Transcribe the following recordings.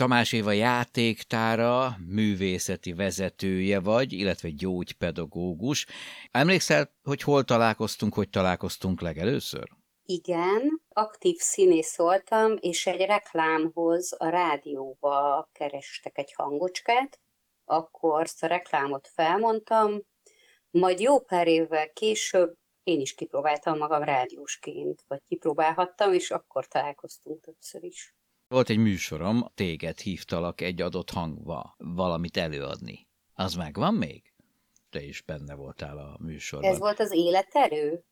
Tamás Éva játéktára, művészeti vezetője vagy, illetve gyógypedagógus. Emlékszel, hogy hol találkoztunk, hogy találkoztunk legelőször? Igen, aktív színész voltam, és egy reklámhoz a rádióba kerestek egy hangocskát, akkor azt a reklámot felmondtam, majd jó pár évvel később én is kipróbáltam magam rádiósként, vagy kipróbálhattam, és akkor találkoztunk többször is. Volt egy műsorom, téged hívtalak egy adott hangba valamit előadni. Az megvan még? Te is benne voltál a műsorban. Ez volt az életerő?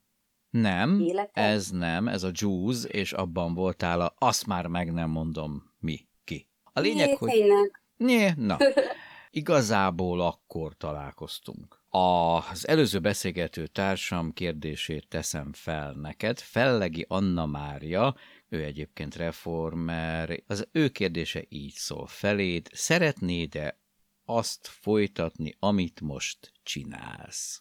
Nem, Életerő? ez nem, ez a Juice, és abban voltál a, azt már meg nem mondom mi, ki. A lényeg, Jé, hogy... Tényleg. Nyé, na, igazából akkor találkoztunk. Az előző beszélgető társam kérdését teszem fel neked. Fellegi Anna Mária, ő egyébként reformer, az ő kérdése így szól feléd. Szeretnéd-e azt folytatni, amit most csinálsz?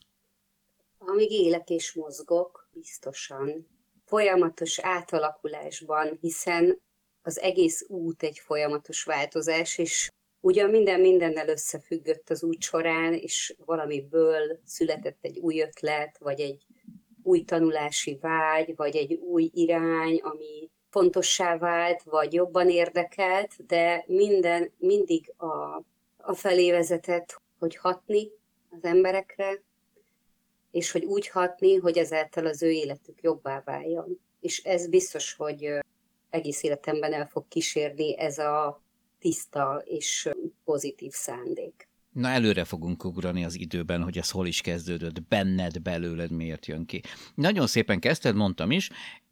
Amíg élek és mozgok, biztosan. Folyamatos átalakulásban, hiszen az egész út egy folyamatos változás, és ugyan minden mindennel összefüggött az út során, és valamiből született egy új ötlet, vagy egy új tanulási vágy, vagy egy új irány, ami fontossá vált, vagy jobban érdekelt, de minden mindig a, a felé vezetett, hogy hatni az emberekre, és hogy úgy hatni, hogy ezáltal az ő életük jobbá váljon. És ez biztos, hogy egész életemben el fog kísérni ez a tiszta és pozitív szándék. Na előre fogunk ugrani az időben, hogy ez hol is kezdődött, benned, belőled miért jön ki. Nagyon szépen kezdted, mondtam is,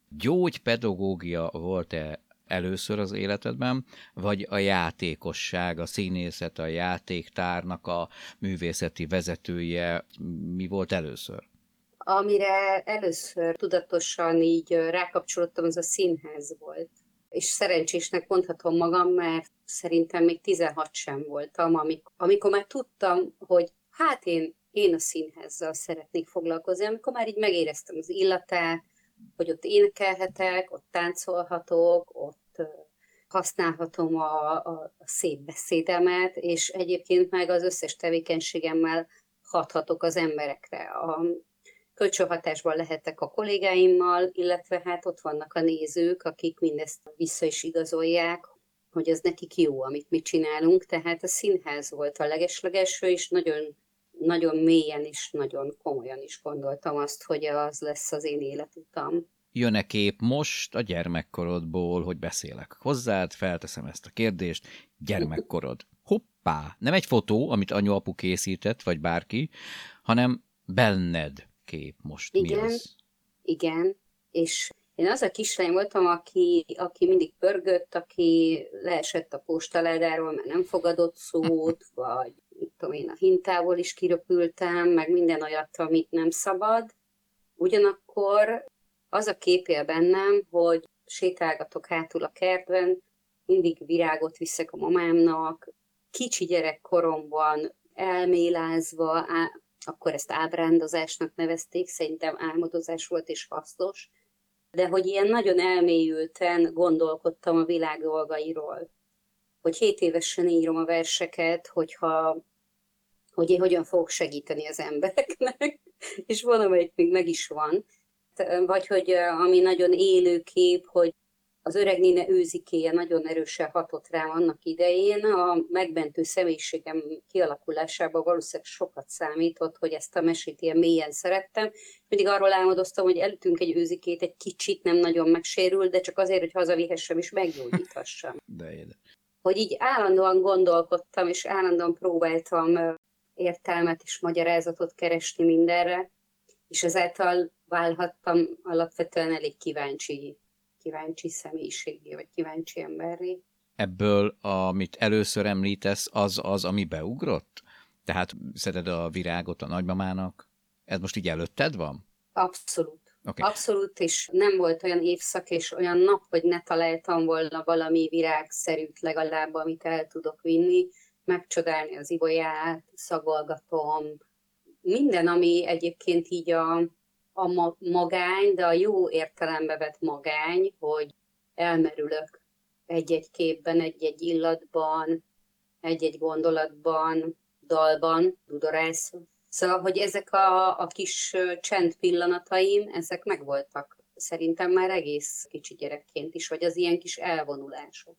gyógypedagógia volt-e először az életedben, vagy a játékosság, a színészet, a játéktárnak a művészeti vezetője, mi volt először? Amire először tudatosan így rákapcsolódtam, az a színház volt. És szerencsésnek mondhatom magam, mert szerintem még 16 sem voltam, amikor, amikor már tudtam, hogy hát én, én a színházzal szeretnék foglalkozni, amikor már így megéreztem az illatát, hogy ott énekelhetek, ott táncolhatok, ott használhatom a, a, szép beszédemet, és egyébként meg az összes tevékenységemmel hathatok az emberekre. A kölcsönhatásban lehetek a kollégáimmal, illetve hát ott vannak a nézők, akik mindezt vissza is igazolják, hogy az nekik jó, amit mi csinálunk, tehát a színház volt a legeslegeső, és nagyon, nagyon mélyen és nagyon komolyan is gondoltam azt, hogy az lesz az én életutam. Jön-e kép most a gyermekkorodból, hogy beszélek hozzád, felteszem ezt a kérdést, gyermekkorod. Hoppá! Nem egy fotó, amit anyu-apu készített, vagy bárki, hanem benned kép most. Mi Igen. az? Igen, és én az a kislány voltam, aki, aki mindig pörgött, aki leesett a postaládáról, mert nem fogadott szót, vagy tudom én, a hintából is kiröpültem, meg minden olyat, amit nem szabad. Ugyanakkor az a kép él bennem, hogy sétálgatok hátul a kertben, mindig virágot viszek a mamámnak, kicsi gyerekkoromban elmélázva, á, akkor ezt ábrándozásnak nevezték, szerintem álmodozás volt és hasznos, de hogy ilyen nagyon elmélyülten gondolkodtam a világ dolgairól. Hogy hét évesen írom a verseket, hogyha, hogy én hogyan fogok segíteni az embereknek, és van, amelyik még meg is van. Vagy hogy ami nagyon élő kép, hogy az öreg néne őzikéje nagyon erősen hatott rám annak idején. A megmentő személyiségem kialakulásában valószínűleg sokat számított, hogy ezt a mesét ilyen mélyen szerettem. Mindig arról álmodoztam, hogy elütünk egy őzikét, egy kicsit nem nagyon megsérül, de csak azért, hogy hazavihessem és meggyógyíthassam. De édes. Hogy így állandóan gondolkodtam, és állandóan próbáltam értelmet és magyarázatot keresni mindenre, és ezáltal válhattam alapvetően elég kíváncsi kíváncsi személyiségé, vagy kíváncsi emberré. Ebből, amit először említesz, az az, ami beugrott? Tehát szeded a virágot a nagymamának? Ez most így előtted van? Abszolút. Okay. Abszolút, és nem volt olyan évszak és olyan nap, hogy ne találtam volna valami virágszerűt legalább, amit el tudok vinni, megcsodálni az ibolyát, szagolgatom, minden, ami egyébként így a, a magány, de a jó értelembe vett magány, hogy elmerülök egy-egy képben, egy-egy illatban, egy-egy gondolatban, dalban, dudorászva. Szóval, hogy ezek a, a kis csend pillanataim, ezek megvoltak szerintem már egész kicsi gyerekként is, vagy az ilyen kis elvonulások.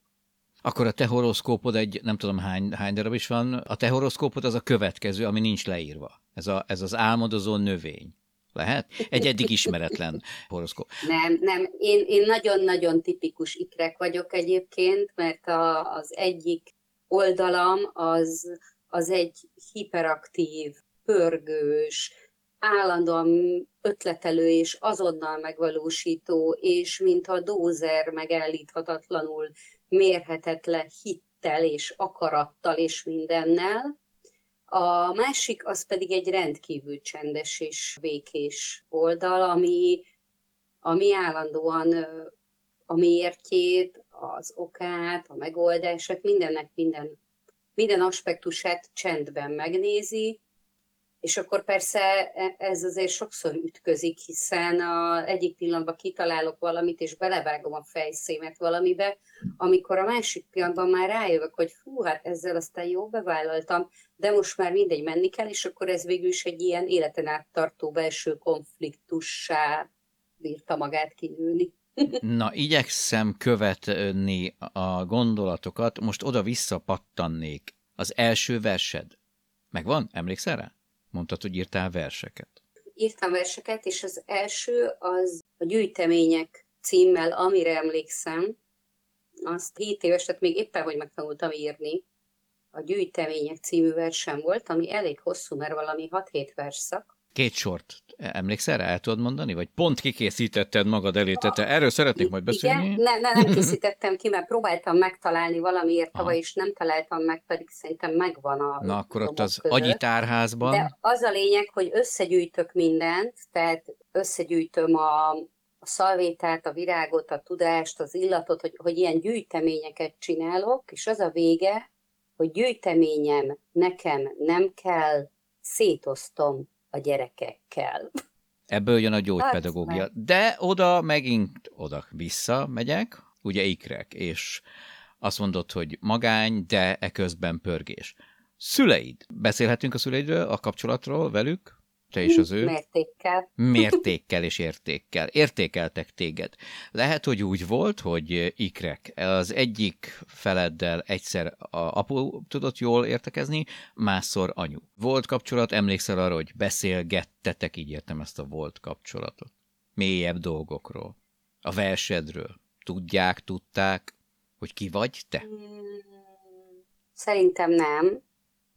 Akkor a te horoszkópod egy, nem tudom hány, hány darab is van, a te horoszkópod az a következő, ami nincs leírva. Ez, a, ez az álmodozó növény. Lehet? Egy eddig ismeretlen horoszkóp. Nem, nem. Én, én nagyon-nagyon tipikus ikrek vagyok egyébként, mert a, az egyik oldalam az, az egy hiperaktív, pörgős, állandóan ötletelő és azonnal megvalósító, és mint a dózer megállíthatatlanul mérhetetlen hittel és akarattal és mindennel. A másik az pedig egy rendkívül csendes és békés oldal, ami, ami állandóan a miértjét, az okát, a megoldását, mindennek minden, minden aspektusát csendben megnézi, és akkor persze e, ez azért sokszor ütközik, hiszen a egyik pillanatban kitalálok valamit, és belevágom a fejszémet valamibe, amikor a másik pillanatban már rájövök, hogy hú, hát ezzel aztán jó bevállaltam, de most már mindegy menni kell, és akkor ez végül is egy ilyen életen át tartó belső konfliktussá bírta magát kinőni. Na, igyekszem követni a gondolatokat, most oda-vissza pattannék. Az első versed. Megvan? Emlékszel rá? Mondtad, hogy írtál verseket. Írtam verseket, és az első az a gyűjtemények címmel, amire emlékszem. Azt 7 éves, tehát még éppen, hogy megtanultam írni. A gyűjtemények című versem volt, ami elég hosszú, mert valami 6-7 versszak. Két sort emlékszel rá, el tudod mondani? Vagy pont kikészítetted magad elé, te erről szeretnék majd beszélni? Igen, ne, ne, nem készítettem ki, mert próbáltam megtalálni valamiért tavaly, és nem találtam meg, pedig szerintem megvan a... Na akkor ott az között. agyi tárházban... De az a lényeg, hogy összegyűjtök mindent, tehát összegyűjtöm a, a szalvétát, a virágot, a tudást, az illatot, hogy, hogy ilyen gyűjteményeket csinálok, és az a vége, hogy gyűjteményem nekem nem kell, szétoztom a gyerekekkel. Ebből jön a gyógypedagógia. De oda megint oda vissza megyek, ugye ikrek, és azt mondod, hogy magány, de eközben pörgés. Szüleid. Beszélhetünk a szüleidről, a kapcsolatról velük? Te is az ő? Mértékkel. Mértékkel és értékkel. Értékeltek téged. Lehet, hogy úgy volt, hogy ikrek. Az egyik feleddel egyszer a apu tudott jól értekezni, másszor anyu. Volt kapcsolat, emlékszel arra, hogy beszélgettetek, így értem ezt a volt kapcsolatot. Mélyebb dolgokról. A versedről. Tudják, tudták, hogy ki vagy te? Hmm, szerintem nem.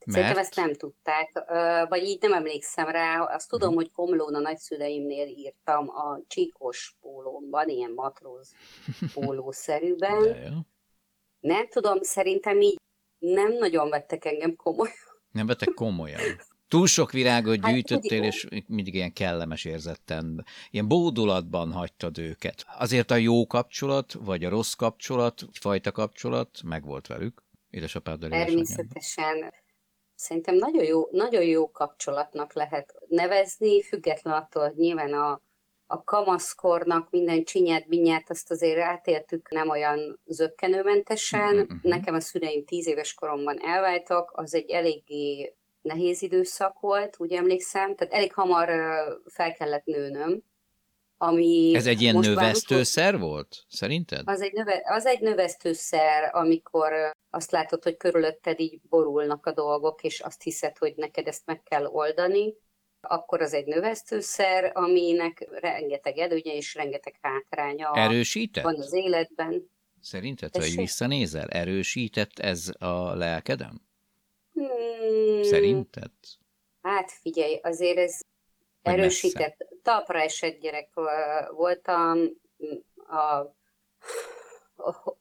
Mert? Szerintem ezt nem tudták, vagy így nem emlékszem rá. Azt tudom, uh-huh. hogy Komlón a nagyszüleimnél írtam a csíkos pólómban, ilyen matróz pólószerűben. Nem tudom, szerintem így nem nagyon vettek engem komolyan. Nem vettek komolyan. Túl sok virágot hát, gyűjtöttél, és mindig ilyen kellemes érzetten, ilyen bódulatban hagytad őket. Azért a jó kapcsolat, vagy a rossz kapcsolat, fajta kapcsolat megvolt velük, édesapáddal. Természetesen szerintem nagyon jó, nagyon jó kapcsolatnak lehet nevezni, független attól, hogy nyilván a, a kamaszkornak minden csinyát, binyát, azt azért átéltük nem olyan zöggenőmentesen. Mm-hmm. Nekem a szüleim tíz éves koromban elváltak, az egy eléggé nehéz időszak volt, úgy emlékszem, tehát elég hamar fel kellett nőnöm, ami Ez egy ilyen növesztőszer volt, szerinted? Az egy, növe, az egy növesztőszer, amikor azt látod, hogy körülötted így borulnak a dolgok, és azt hiszed, hogy neked ezt meg kell oldani, akkor az egy növesztőszer, aminek rengeteg előnye és rengeteg hátránya Erősített? van az életben. Szerinted, hogy visszanézel, erősített ez a lelkedem? Hmm. Szerinted? Hát figyelj, azért ez Vagy erősített. Messze? Talpra esett gyerek voltam, a, a,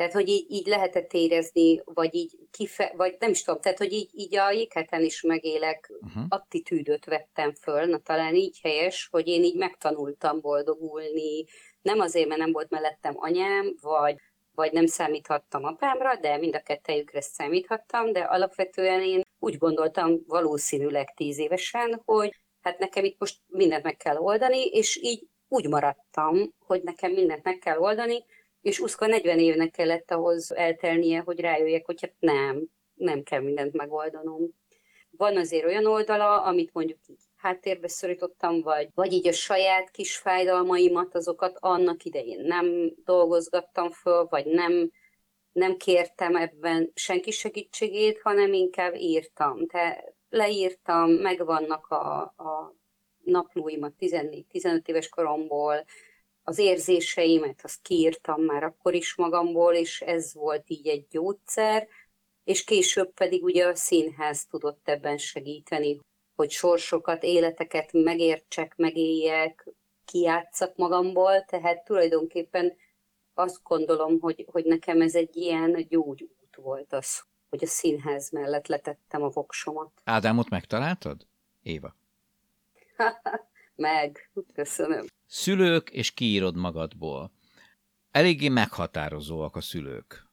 Tehát, hogy így, így lehetett érezni, vagy így kife, vagy nem is tudom, tehát, hogy így, így a jégheten is megélek, uh-huh. attitűdöt vettem föl, na talán így helyes, hogy én így megtanultam boldogulni, nem azért, mert nem volt mellettem anyám, vagy, vagy nem számíthattam apámra, de mind a kettejükre számíthattam, de alapvetően én úgy gondoltam valószínűleg tíz évesen, hogy hát nekem itt most mindent meg kell oldani, és így úgy maradtam, hogy nekem mindent meg kell oldani, és Uszka 40 évnek kellett ahhoz eltelnie, hogy rájöjjek, hogy hát nem, nem kell mindent megoldanom. Van azért olyan oldala, amit mondjuk így háttérbe szorítottam, vagy, vagy így a saját kis fájdalmaimat, azokat annak idején nem dolgozgattam föl, vagy nem, nem kértem ebben senki segítségét, hanem inkább írtam. Te leírtam, megvannak a, a naplóimat 14-15 éves koromból, az érzéseimet, azt kiírtam már akkor is magamból, és ez volt így egy gyógyszer, és később pedig ugye a színház tudott ebben segíteni, hogy sorsokat, életeket megértsek, megéljek, kijátszak magamból, tehát tulajdonképpen azt gondolom, hogy, hogy nekem ez egy ilyen gyógyút volt az, hogy a színház mellett letettem a voksomat. Ádámot megtaláltad? Éva. Meg, köszönöm. Szülők, és kiírod magadból. Eléggé meghatározóak a szülők.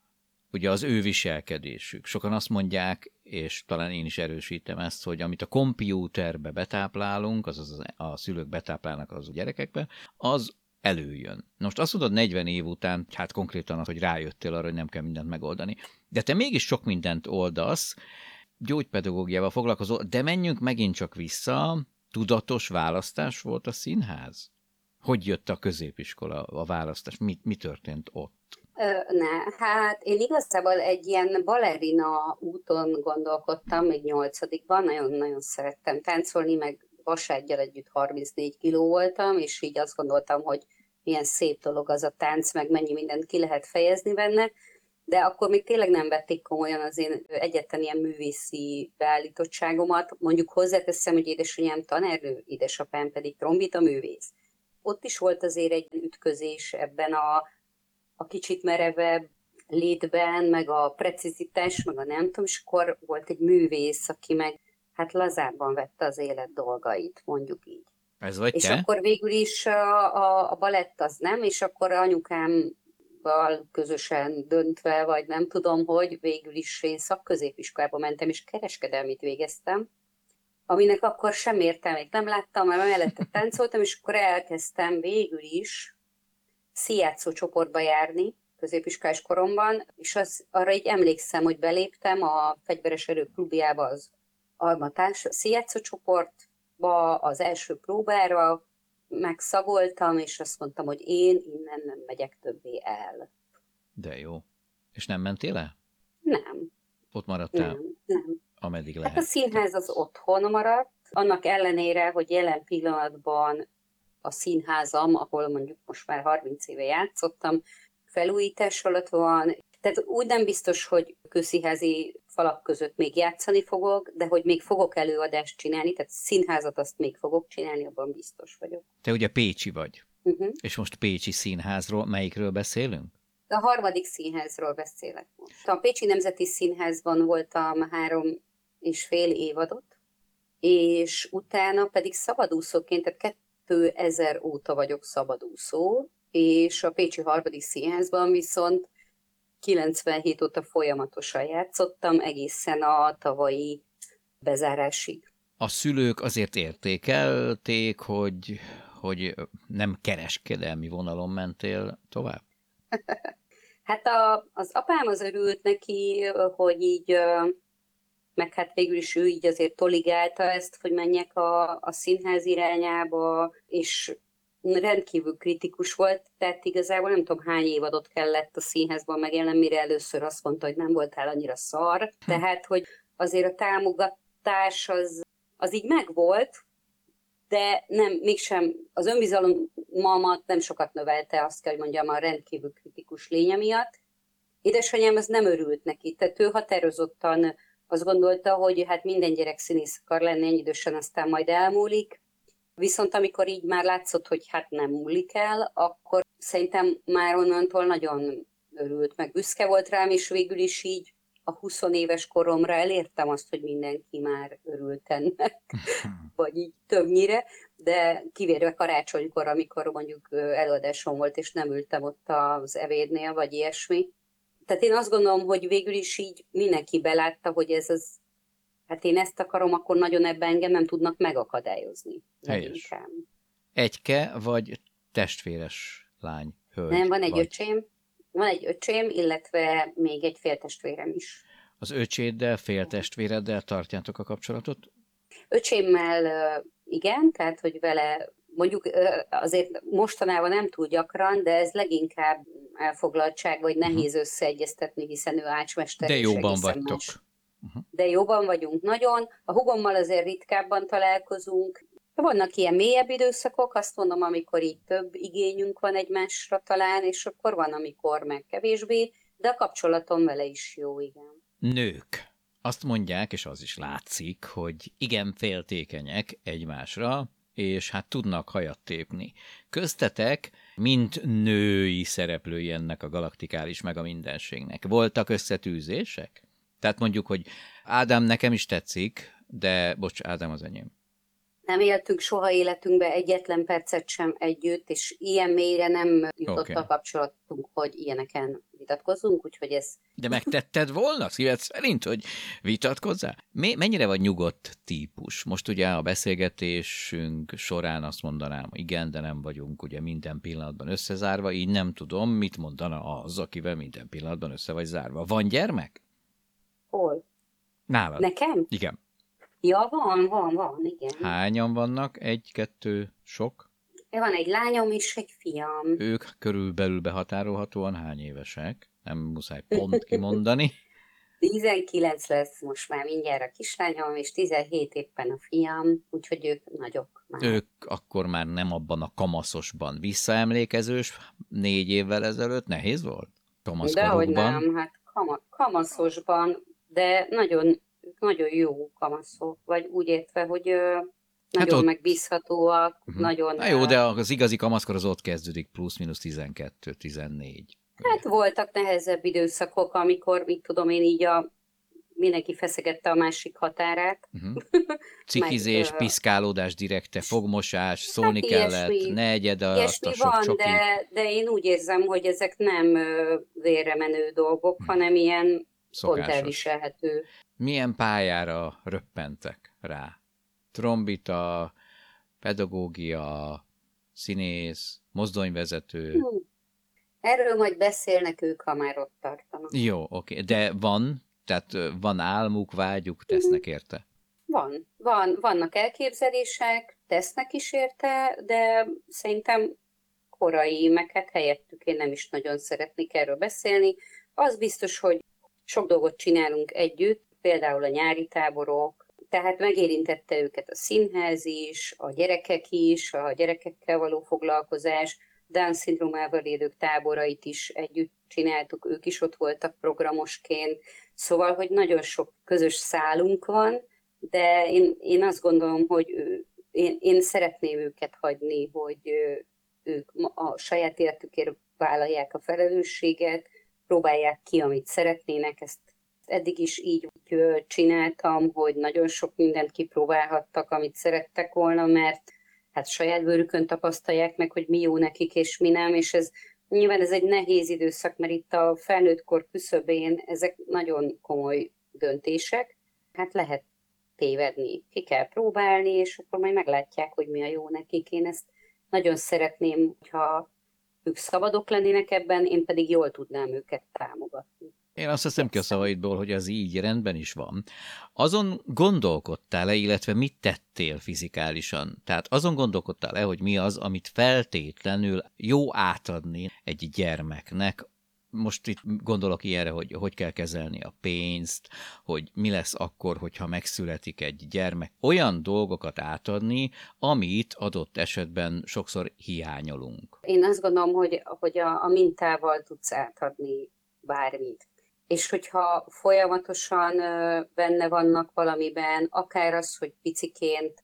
Ugye az ő viselkedésük. Sokan azt mondják, és talán én is erősítem ezt, hogy amit a kompjúterbe betáplálunk, azaz a szülők betáplálnak az a gyerekekbe, az előjön. Most azt mondod 40 év után, hát konkrétan az, hogy rájöttél arra, hogy nem kell mindent megoldani. De te mégis sok mindent oldasz, gyógypedagógiával foglalkozol, de menjünk megint csak vissza, tudatos választás volt a színház? Hogy jött a középiskola, a választás? Mi, mi történt ott? Ne, hát én igazából egy ilyen balerina úton gondolkodtam, még nyolcadikban, nagyon-nagyon szerettem táncolni, meg vasággyal együtt 34 kiló voltam, és így azt gondoltam, hogy milyen szép dolog az a tánc, meg mennyi mindent ki lehet fejezni benne, de akkor még tényleg nem vették komolyan az én egyetlen ilyen művészi beállítottságomat. Mondjuk hozzáteszem, hogy édesanyám tanárnő, édesapám pedig trombita művész. Ott is volt azért egy ütközés ebben a, a kicsit merevebb létben, meg a precizitás, meg a nem tudom, és akkor volt egy művész, aki meg hát lazábban vette az élet dolgait, mondjuk így. Ez vagy és te? akkor végül is a, a, a balett az nem, és akkor anyukám közösen döntve, vagy nem tudom, hogy végül is én szakközépiskolába mentem, és kereskedelmit végeztem, aminek akkor sem értelmét nem láttam, mert mellette táncoltam, és akkor elkezdtem végül is szijátszó csoportba járni, középiskolás koromban, és az, arra így emlékszem, hogy beléptem a Fegyveres Erő klubjába az Almatás szijátszó csoportba az első próbára, megszagoltam, és azt mondtam, hogy én innen nem megyek többé el. De jó. És nem mentél el? Nem. Ott maradtál? Nem, nem. Ameddig lehet. Hát a színház az otthon maradt, annak ellenére, hogy jelen pillanatban a színházam, ahol mondjuk most már 30 éve játszottam, felújítás alatt van, tehát úgy nem biztos, hogy közszínházi falak között még játszani fogok, de hogy még fogok előadást csinálni, tehát színházat azt még fogok csinálni, abban biztos vagyok. Te ugye Pécsi vagy. Uh-huh. És most Pécsi színházról, melyikről beszélünk? A harmadik színházról beszélek most. A Pécsi Nemzeti Színházban voltam három és fél évadot, és utána pedig szabadúszóként, tehát 2000 óta vagyok szabadúszó, és a Pécsi Harmadik Színházban viszont 97 óta folyamatosan játszottam, egészen a tavalyi bezárásig. A szülők azért értékelték, hogy, hogy nem kereskedelmi vonalon mentél tovább? hát a, az apám az örült neki, hogy így, meg hát végül is ő így azért toligálta ezt, hogy menjek a, a színház irányába, és rendkívül kritikus volt, tehát igazából nem tudom hány évadot kellett a színházban megjelenni, mire először azt mondta, hogy nem voltál annyira szar, hm. tehát hogy azért a támogatás az, az így megvolt, de nem, mégsem az önbizalomamat nem sokat növelte, azt kell, hogy mondjam, a rendkívül kritikus lénye miatt. Édesanyám az nem örült neki, tehát ő határozottan azt gondolta, hogy hát minden gyerek színész akar lenni, ennyi idősen aztán majd elmúlik, Viszont amikor így már látszott, hogy hát nem múlik el, akkor szerintem már onnantól nagyon örült, meg büszke volt rám, és végül is így a 20 éves koromra elértem azt, hogy mindenki már örült ennek, vagy így többnyire, de kivérve karácsonykor, amikor mondjuk előadásom volt, és nem ültem ott az evédnél, vagy ilyesmi. Tehát én azt gondolom, hogy végül is így mindenki belátta, hogy ez az, hát én ezt akarom, akkor nagyon ebben engem nem tudnak megakadályozni. Helyes. Egyke vagy testvéres lány, hölgy? Nem, van egy vagy. öcsém, van egy öcsém, illetve még egy féltestvérem is. Az öcséddel, féltestvéreddel tartjátok a kapcsolatot? Öcsémmel igen, tehát hogy vele mondjuk azért mostanában nem túl gyakran, de ez leginkább elfoglaltság, vagy mhm. nehéz összeegyeztetni, hiszen ő ácsmester. De jóban vagytok. Más. Uh-huh. De jóban vagyunk nagyon. A hugommal azért ritkábban találkozunk. Vannak ilyen mélyebb időszakok, azt mondom, amikor így több igényünk van egymásra talán, és akkor van, amikor meg kevésbé, de a kapcsolatom vele is jó, igen. Nők. Azt mondják, és az is látszik, hogy igen féltékenyek egymásra, és hát tudnak hajat tépni. Köztetek, mint női szereplői ennek a galaktikális meg a mindenségnek. Voltak összetűzések? Tehát mondjuk, hogy Ádám nekem is tetszik, de bocs, Ádám az enyém nem éltünk soha életünkbe egyetlen percet sem együtt, és ilyen mélyre nem jutott okay. a kapcsolatunk, hogy ilyeneken vitatkozzunk, úgyhogy ez... De megtetted volna szíved szerint, hogy vitatkozzál? Mi, mennyire vagy nyugodt típus? Most ugye a beszélgetésünk során azt mondanám, igen, de nem vagyunk ugye minden pillanatban összezárva, így nem tudom, mit mondana az, akivel minden pillanatban össze vagy zárva. Van gyermek? Hol? Nálad. Nekem? Igen. Ja, van, van, van, igen. Hányan vannak? Egy, kettő, sok? Van egy lányom és egy fiam. Ők körülbelül behatárolhatóan hány évesek? Nem muszáj pont kimondani. 19 lesz most már mindjárt a kislányom, és 17 éppen a fiam, úgyhogy ők nagyok már. Ők akkor már nem abban a kamaszosban. Visszaemlékezős négy évvel ezelőtt nehéz volt? Dehogy nem, hát kama, kamaszosban, de nagyon nagyon jó kamaszok, vagy úgy értve, hogy nagyon hát ott... megbízhatóak, uh-huh. nagyon... Na jó, de az igazi kamaszkor az ott kezdődik, plusz-minusz 12-14. Hát voltak nehezebb időszakok, amikor, mit tudom én, így a mindenki feszegette a másik határát. Uh-huh. Cikizés, Meg, piszkálódás direkte, fogmosás, szólni hát kellett, ilyesmi, ne egyed a, azt a sok van, csoki. de, de én úgy érzem, hogy ezek nem vérre menő dolgok, uh-huh. hanem ilyen Szokásos. pont elviselhető milyen pályára röppentek rá? Trombita, pedagógia, színész, mozdonyvezető. Hm. Erről majd beszélnek ők, ha már ott tartanak. Jó, oké. De van? Tehát van álmuk, vágyuk, tesznek hm. érte? Van. van. Vannak elképzelések, tesznek is érte, de szerintem korai, meg hát helyettük én nem is nagyon szeretnék erről beszélni. Az biztos, hogy sok dolgot csinálunk együtt, például a nyári táborok, tehát megérintette őket a színház is, a gyerekek is, a gyerekekkel való foglalkozás, Down-szindrómával élők táborait is együtt csináltuk, ők is ott voltak programosként, szóval, hogy nagyon sok közös szálunk van, de én, én azt gondolom, hogy ő, én, én szeretném őket hagyni, hogy ők a saját életükért vállalják a felelősséget, próbálják ki, amit szeretnének, ezt eddig is így csináltam, hogy nagyon sok mindent kipróbálhattak, amit szerettek volna, mert hát saját bőrükön tapasztalják meg, hogy mi jó nekik és mi nem, és ez nyilván ez egy nehéz időszak, mert itt a felnőttkor küszöbén ezek nagyon komoly döntések, hát lehet tévedni, ki kell próbálni, és akkor majd meglátják, hogy mi a jó nekik. Én ezt nagyon szeretném, hogyha ők szabadok lennének ebben, én pedig jól tudnám őket támogatni. Én azt hiszem ki a szavaidból, hogy az így rendben is van. Azon gondolkodtál-e, illetve mit tettél fizikálisan? Tehát azon gondolkodtál-e, hogy mi az, amit feltétlenül jó átadni egy gyermeknek, most itt gondolok ilyenre, hogy hogy kell kezelni a pénzt, hogy mi lesz akkor, hogyha megszületik egy gyermek. Olyan dolgokat átadni, amit adott esetben sokszor hiányolunk. Én azt gondolom, hogy, hogy a, a mintával tudsz átadni bármit és hogyha folyamatosan benne vannak valamiben, akár az, hogy piciként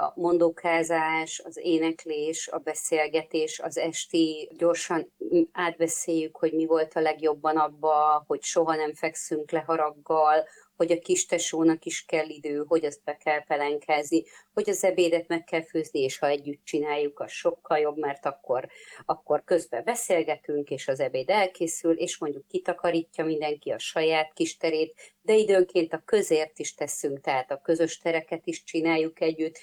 a mondókázás, az éneklés, a beszélgetés, az esti gyorsan átbeszéljük, hogy mi volt a legjobban abba, hogy soha nem fekszünk le haraggal, hogy a kis tesónak is kell idő, hogy azt be kell pelenkázni, hogy az ebédet meg kell főzni, és ha együtt csináljuk, az sokkal jobb, mert akkor, akkor közben beszélgetünk, és az ebéd elkészül, és mondjuk kitakarítja mindenki a saját kis terét, de időnként a közért is teszünk, tehát a közös tereket is csináljuk együtt,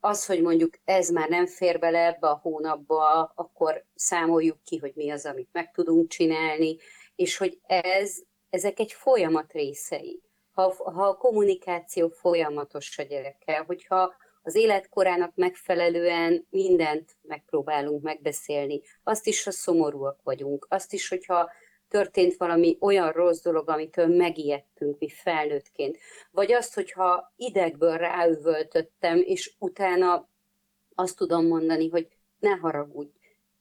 az, hogy mondjuk ez már nem fér bele ebbe a hónapba, akkor számoljuk ki, hogy mi az, amit meg tudunk csinálni, és hogy ez, ezek egy folyamat részei. Ha, ha a kommunikáció folyamatos a gyerekkel, hogyha az életkorának megfelelően mindent megpróbálunk megbeszélni, azt is, ha szomorúak vagyunk, azt is, hogyha történt valami olyan rossz dolog, amitől megijedtünk mi felnőttként, vagy azt, hogyha idegből ráüvöltöttem, és utána azt tudom mondani, hogy ne haragudj,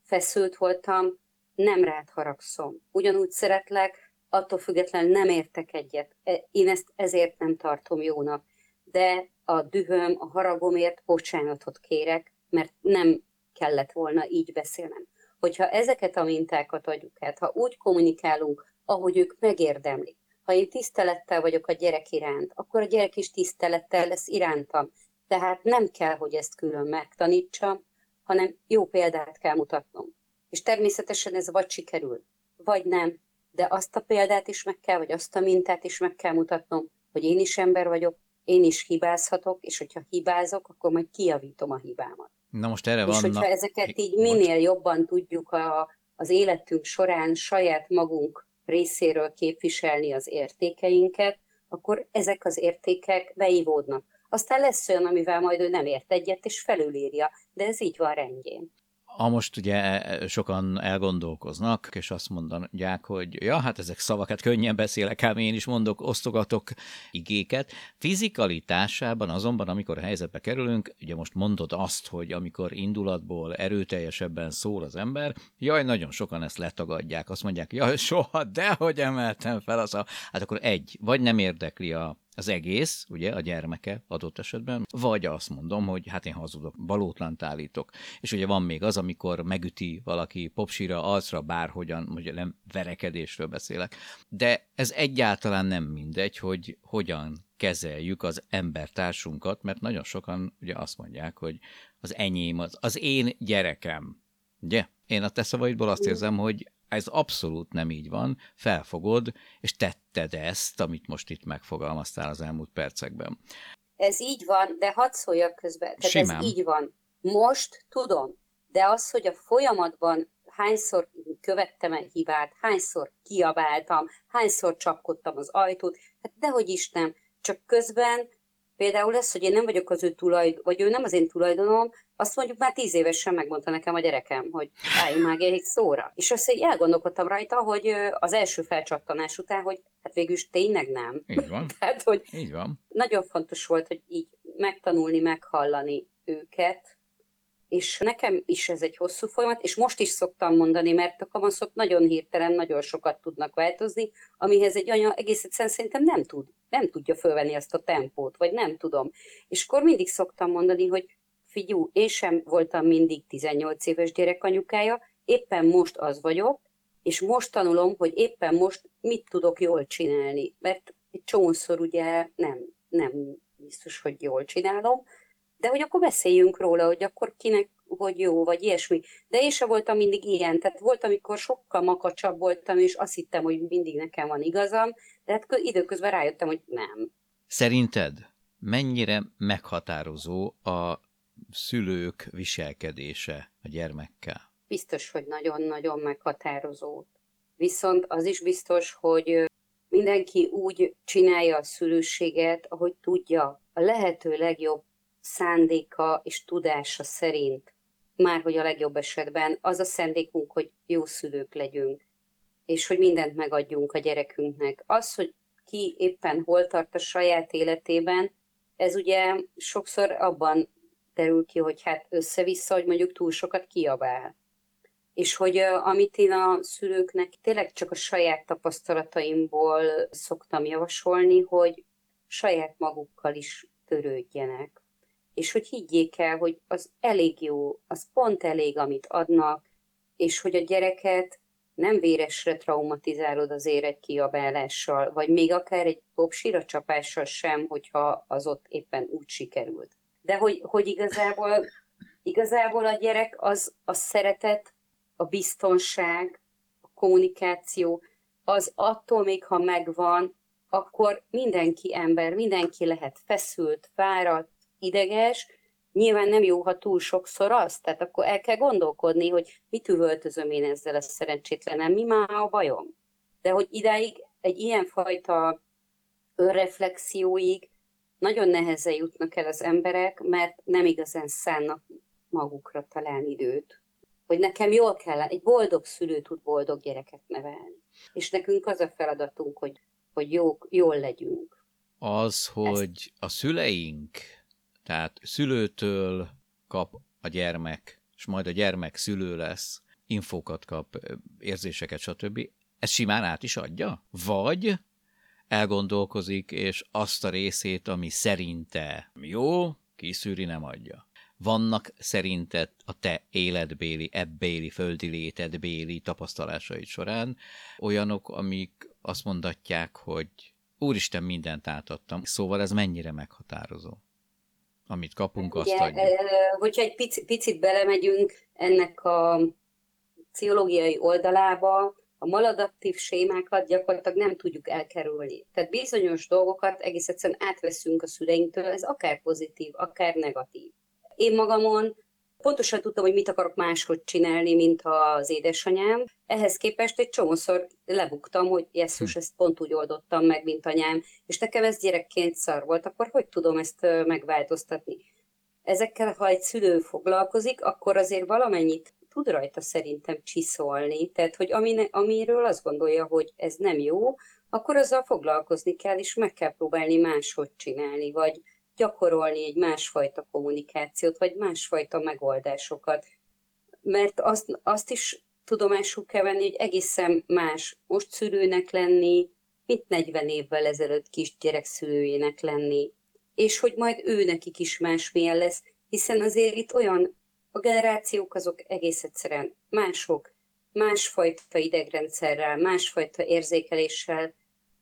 feszült voltam, nem rád haragszom. Ugyanúgy szeretlek, attól függetlenül nem értek egyet. E, én ezt ezért nem tartom jónak. De a dühöm, a haragomért bocsánatot kérek, mert nem kellett volna így beszélnem. Hogyha ezeket a mintákat adjuk át, ha úgy kommunikálunk, ahogy ők megérdemlik, ha én tisztelettel vagyok a gyerek iránt, akkor a gyerek is tisztelettel lesz irántam. Tehát nem kell, hogy ezt külön megtanítsam, hanem jó példát kell mutatnom. És természetesen ez vagy sikerül, vagy nem, de azt a példát is meg kell, vagy azt a mintát is meg kell mutatnom, hogy én is ember vagyok, én is hibázhatok, és hogyha hibázok, akkor majd kijavítom a hibámat. Na most erre és vannak... hogyha ezeket így minél jobban tudjuk a, az életünk során saját magunk részéről képviselni az értékeinket, akkor ezek az értékek beívódnak. Aztán lesz olyan, amivel majd ő nem ért egyet, és felülírja, de ez így van rendjén. Ha most ugye e, sokan elgondolkoznak, és azt mondják, hogy ja, hát ezek szavak, hát könnyen beszélek, ám én is mondok, osztogatok igéket. Fizikalitásában azonban, amikor a helyzetbe kerülünk, ugye most mondod azt, hogy amikor indulatból erőteljesebben szól az ember, jaj, nagyon sokan ezt letagadják, azt mondják, jaj, soha, dehogy emeltem fel az a... Hát akkor egy, vagy nem érdekli a az egész, ugye, a gyermeke adott esetben, vagy azt mondom, hogy hát én hazudok, balótlant állítok. És ugye van még az, amikor megüti valaki popsira, arcra, bárhogyan, ugye nem verekedésről beszélek. De ez egyáltalán nem mindegy, hogy hogyan kezeljük az embertársunkat, mert nagyon sokan ugye azt mondják, hogy az enyém, az, az én gyerekem. Ugye? Én a te szavaidból azt érzem, hogy ez abszolút nem így van, felfogod, és tetted ezt, amit most itt megfogalmaztál az elmúlt percekben. Ez így van, de hadd szóljak közben. Tehát Simán. ez így van. Most tudom, de az, hogy a folyamatban hányszor követtem el hibát, hányszor kiabáltam, hányszor csapkodtam az ajtót, hát dehogy is nem. Csak közben Például ez, hogy én nem vagyok az ő tulajdon, vagy ő nem az én tulajdonom, azt mondjuk már tíz évesen megmondta nekem a gyerekem, hogy álljunk már egy szóra. És azt így elgondolkodtam rajta, hogy az első felcsattanás után, hogy hát végül is tényleg nem. Így van. Tehát, hogy így van. Nagyon fontos volt, hogy így megtanulni, meghallani őket, és nekem is ez egy hosszú folyamat, és most is szoktam mondani, mert a kamaszok nagyon hirtelen, nagyon sokat tudnak változni, amihez egy anya egész egyszerűen szerintem nem tud, nem tudja fölvenni azt a tempót, vagy nem tudom. És akkor mindig szoktam mondani, hogy figyú, én sem voltam mindig 18 éves gyerekanyukája, éppen most az vagyok, és most tanulom, hogy éppen most mit tudok jól csinálni, mert egy csomószor ugye nem, nem biztos, hogy jól csinálom, de hogy akkor beszéljünk róla, hogy akkor kinek hogy jó, vagy ilyesmi. De én sem voltam mindig ilyen, tehát volt, amikor sokkal makacsabb voltam, és azt hittem, hogy mindig nekem van igazam, de hát időközben rájöttem, hogy nem. Szerinted mennyire meghatározó a szülők viselkedése a gyermekkel? Biztos, hogy nagyon-nagyon meghatározó. Viszont az is biztos, hogy mindenki úgy csinálja a szülőséget, ahogy tudja. A lehető legjobb szándéka és tudása szerint, már hogy a legjobb esetben az a szándékunk, hogy jó szülők legyünk, és hogy mindent megadjunk a gyerekünknek. Az, hogy ki éppen hol tart a saját életében, ez ugye sokszor abban derül ki, hogy hát össze-vissza, hogy mondjuk túl sokat kiabál. És hogy amit én a szülőknek tényleg csak a saját tapasztalataimból szoktam javasolni, hogy saját magukkal is törődjenek és hogy higgyék el, hogy az elég jó, az pont elég, amit adnak, és hogy a gyereket nem véresre traumatizálod azért egy kiabálással, vagy még akár egy popsira csapással sem, hogyha az ott éppen úgy sikerült. De hogy, hogy igazából, igazából a gyerek az a szeretet, a biztonság, a kommunikáció, az attól még, ha megvan, akkor mindenki ember, mindenki lehet feszült, fáradt, ideges, nyilván nem jó, ha túl sokszor az, tehát akkor el kell gondolkodni, hogy mit üvöltözöm én ezzel a szerencsétlenem, mi már a bajom. De hogy idáig egy ilyenfajta önreflexióig nagyon nehezen jutnak el az emberek, mert nem igazán szánnak magukra talán időt. Hogy nekem jól kell, egy boldog szülő tud boldog gyereket nevelni. És nekünk az a feladatunk, hogy, hogy jó, jól legyünk. Az, hogy a szüleink tehát szülőtől kap a gyermek, és majd a gyermek szülő lesz, infókat kap, érzéseket, stb. Ez simán át is adja? Vagy elgondolkozik, és azt a részét, ami szerinte jó, kiszűri, nem adja. Vannak szerinted a te életbéli, ebbéli, földi létedbéli tapasztalásaid során olyanok, amik azt mondatják, hogy Úristen, mindent átadtam. Szóval ez mennyire meghatározó? Amit kapunk, azt Ugye, adjuk. Hogyha egy picit, picit belemegyünk ennek a pszichológiai oldalába, a maladaptív sémákat gyakorlatilag nem tudjuk elkerülni. Tehát bizonyos dolgokat egész egyszerűen átveszünk a szüleinktől, ez akár pozitív, akár negatív. Én magamon pontosan tudtam, hogy mit akarok máshogy csinálni, mint az édesanyám. Ehhez képest egy csomószor lebuktam, hogy jesszus, hm. ezt pont úgy oldottam meg, mint anyám, és nekem ez gyerekként szar volt, akkor hogy tudom ezt megváltoztatni? Ezekkel, ha egy szülő foglalkozik, akkor azért valamennyit tud rajta szerintem csiszolni. Tehát, hogy amine, amiről azt gondolja, hogy ez nem jó, akkor azzal foglalkozni kell, és meg kell próbálni máshogy csinálni, vagy gyakorolni egy másfajta kommunikációt, vagy másfajta megoldásokat. Mert azt, azt is tudomásul kell venni, hogy egészen más most szülőnek lenni, mint 40 évvel ezelőtt kisgyerek szülőjének lenni. És hogy majd ő nekik is másmilyen lesz, hiszen azért itt olyan, a generációk azok egész egyszerűen mások, másfajta idegrendszerrel, másfajta érzékeléssel,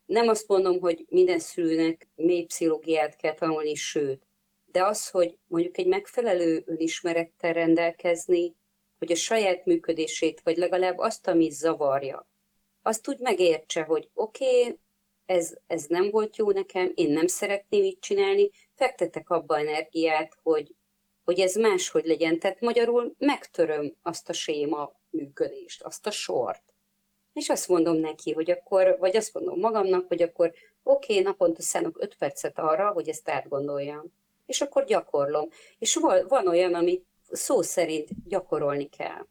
nem azt mondom, hogy minden szülőnek mély pszichológiát kell tanulni, sőt, de az, hogy mondjuk egy megfelelő önismerettel rendelkezni, hogy a saját működését, vagy legalább azt, ami zavarja, azt úgy megértse, hogy oké, okay, ez, ez nem volt jó nekem, én nem szeretném így csinálni, fektetek abba energiát, hogy, hogy ez máshogy legyen. Tehát magyarul megtöröm azt a séma működést, azt a sort és azt mondom neki, hogy akkor, vagy azt mondom magamnak, hogy akkor oké, okay, naponta szánok 5 percet arra, hogy ezt átgondoljam. És akkor gyakorlom. És van, van olyan, amit szó szerint gyakorolni kell.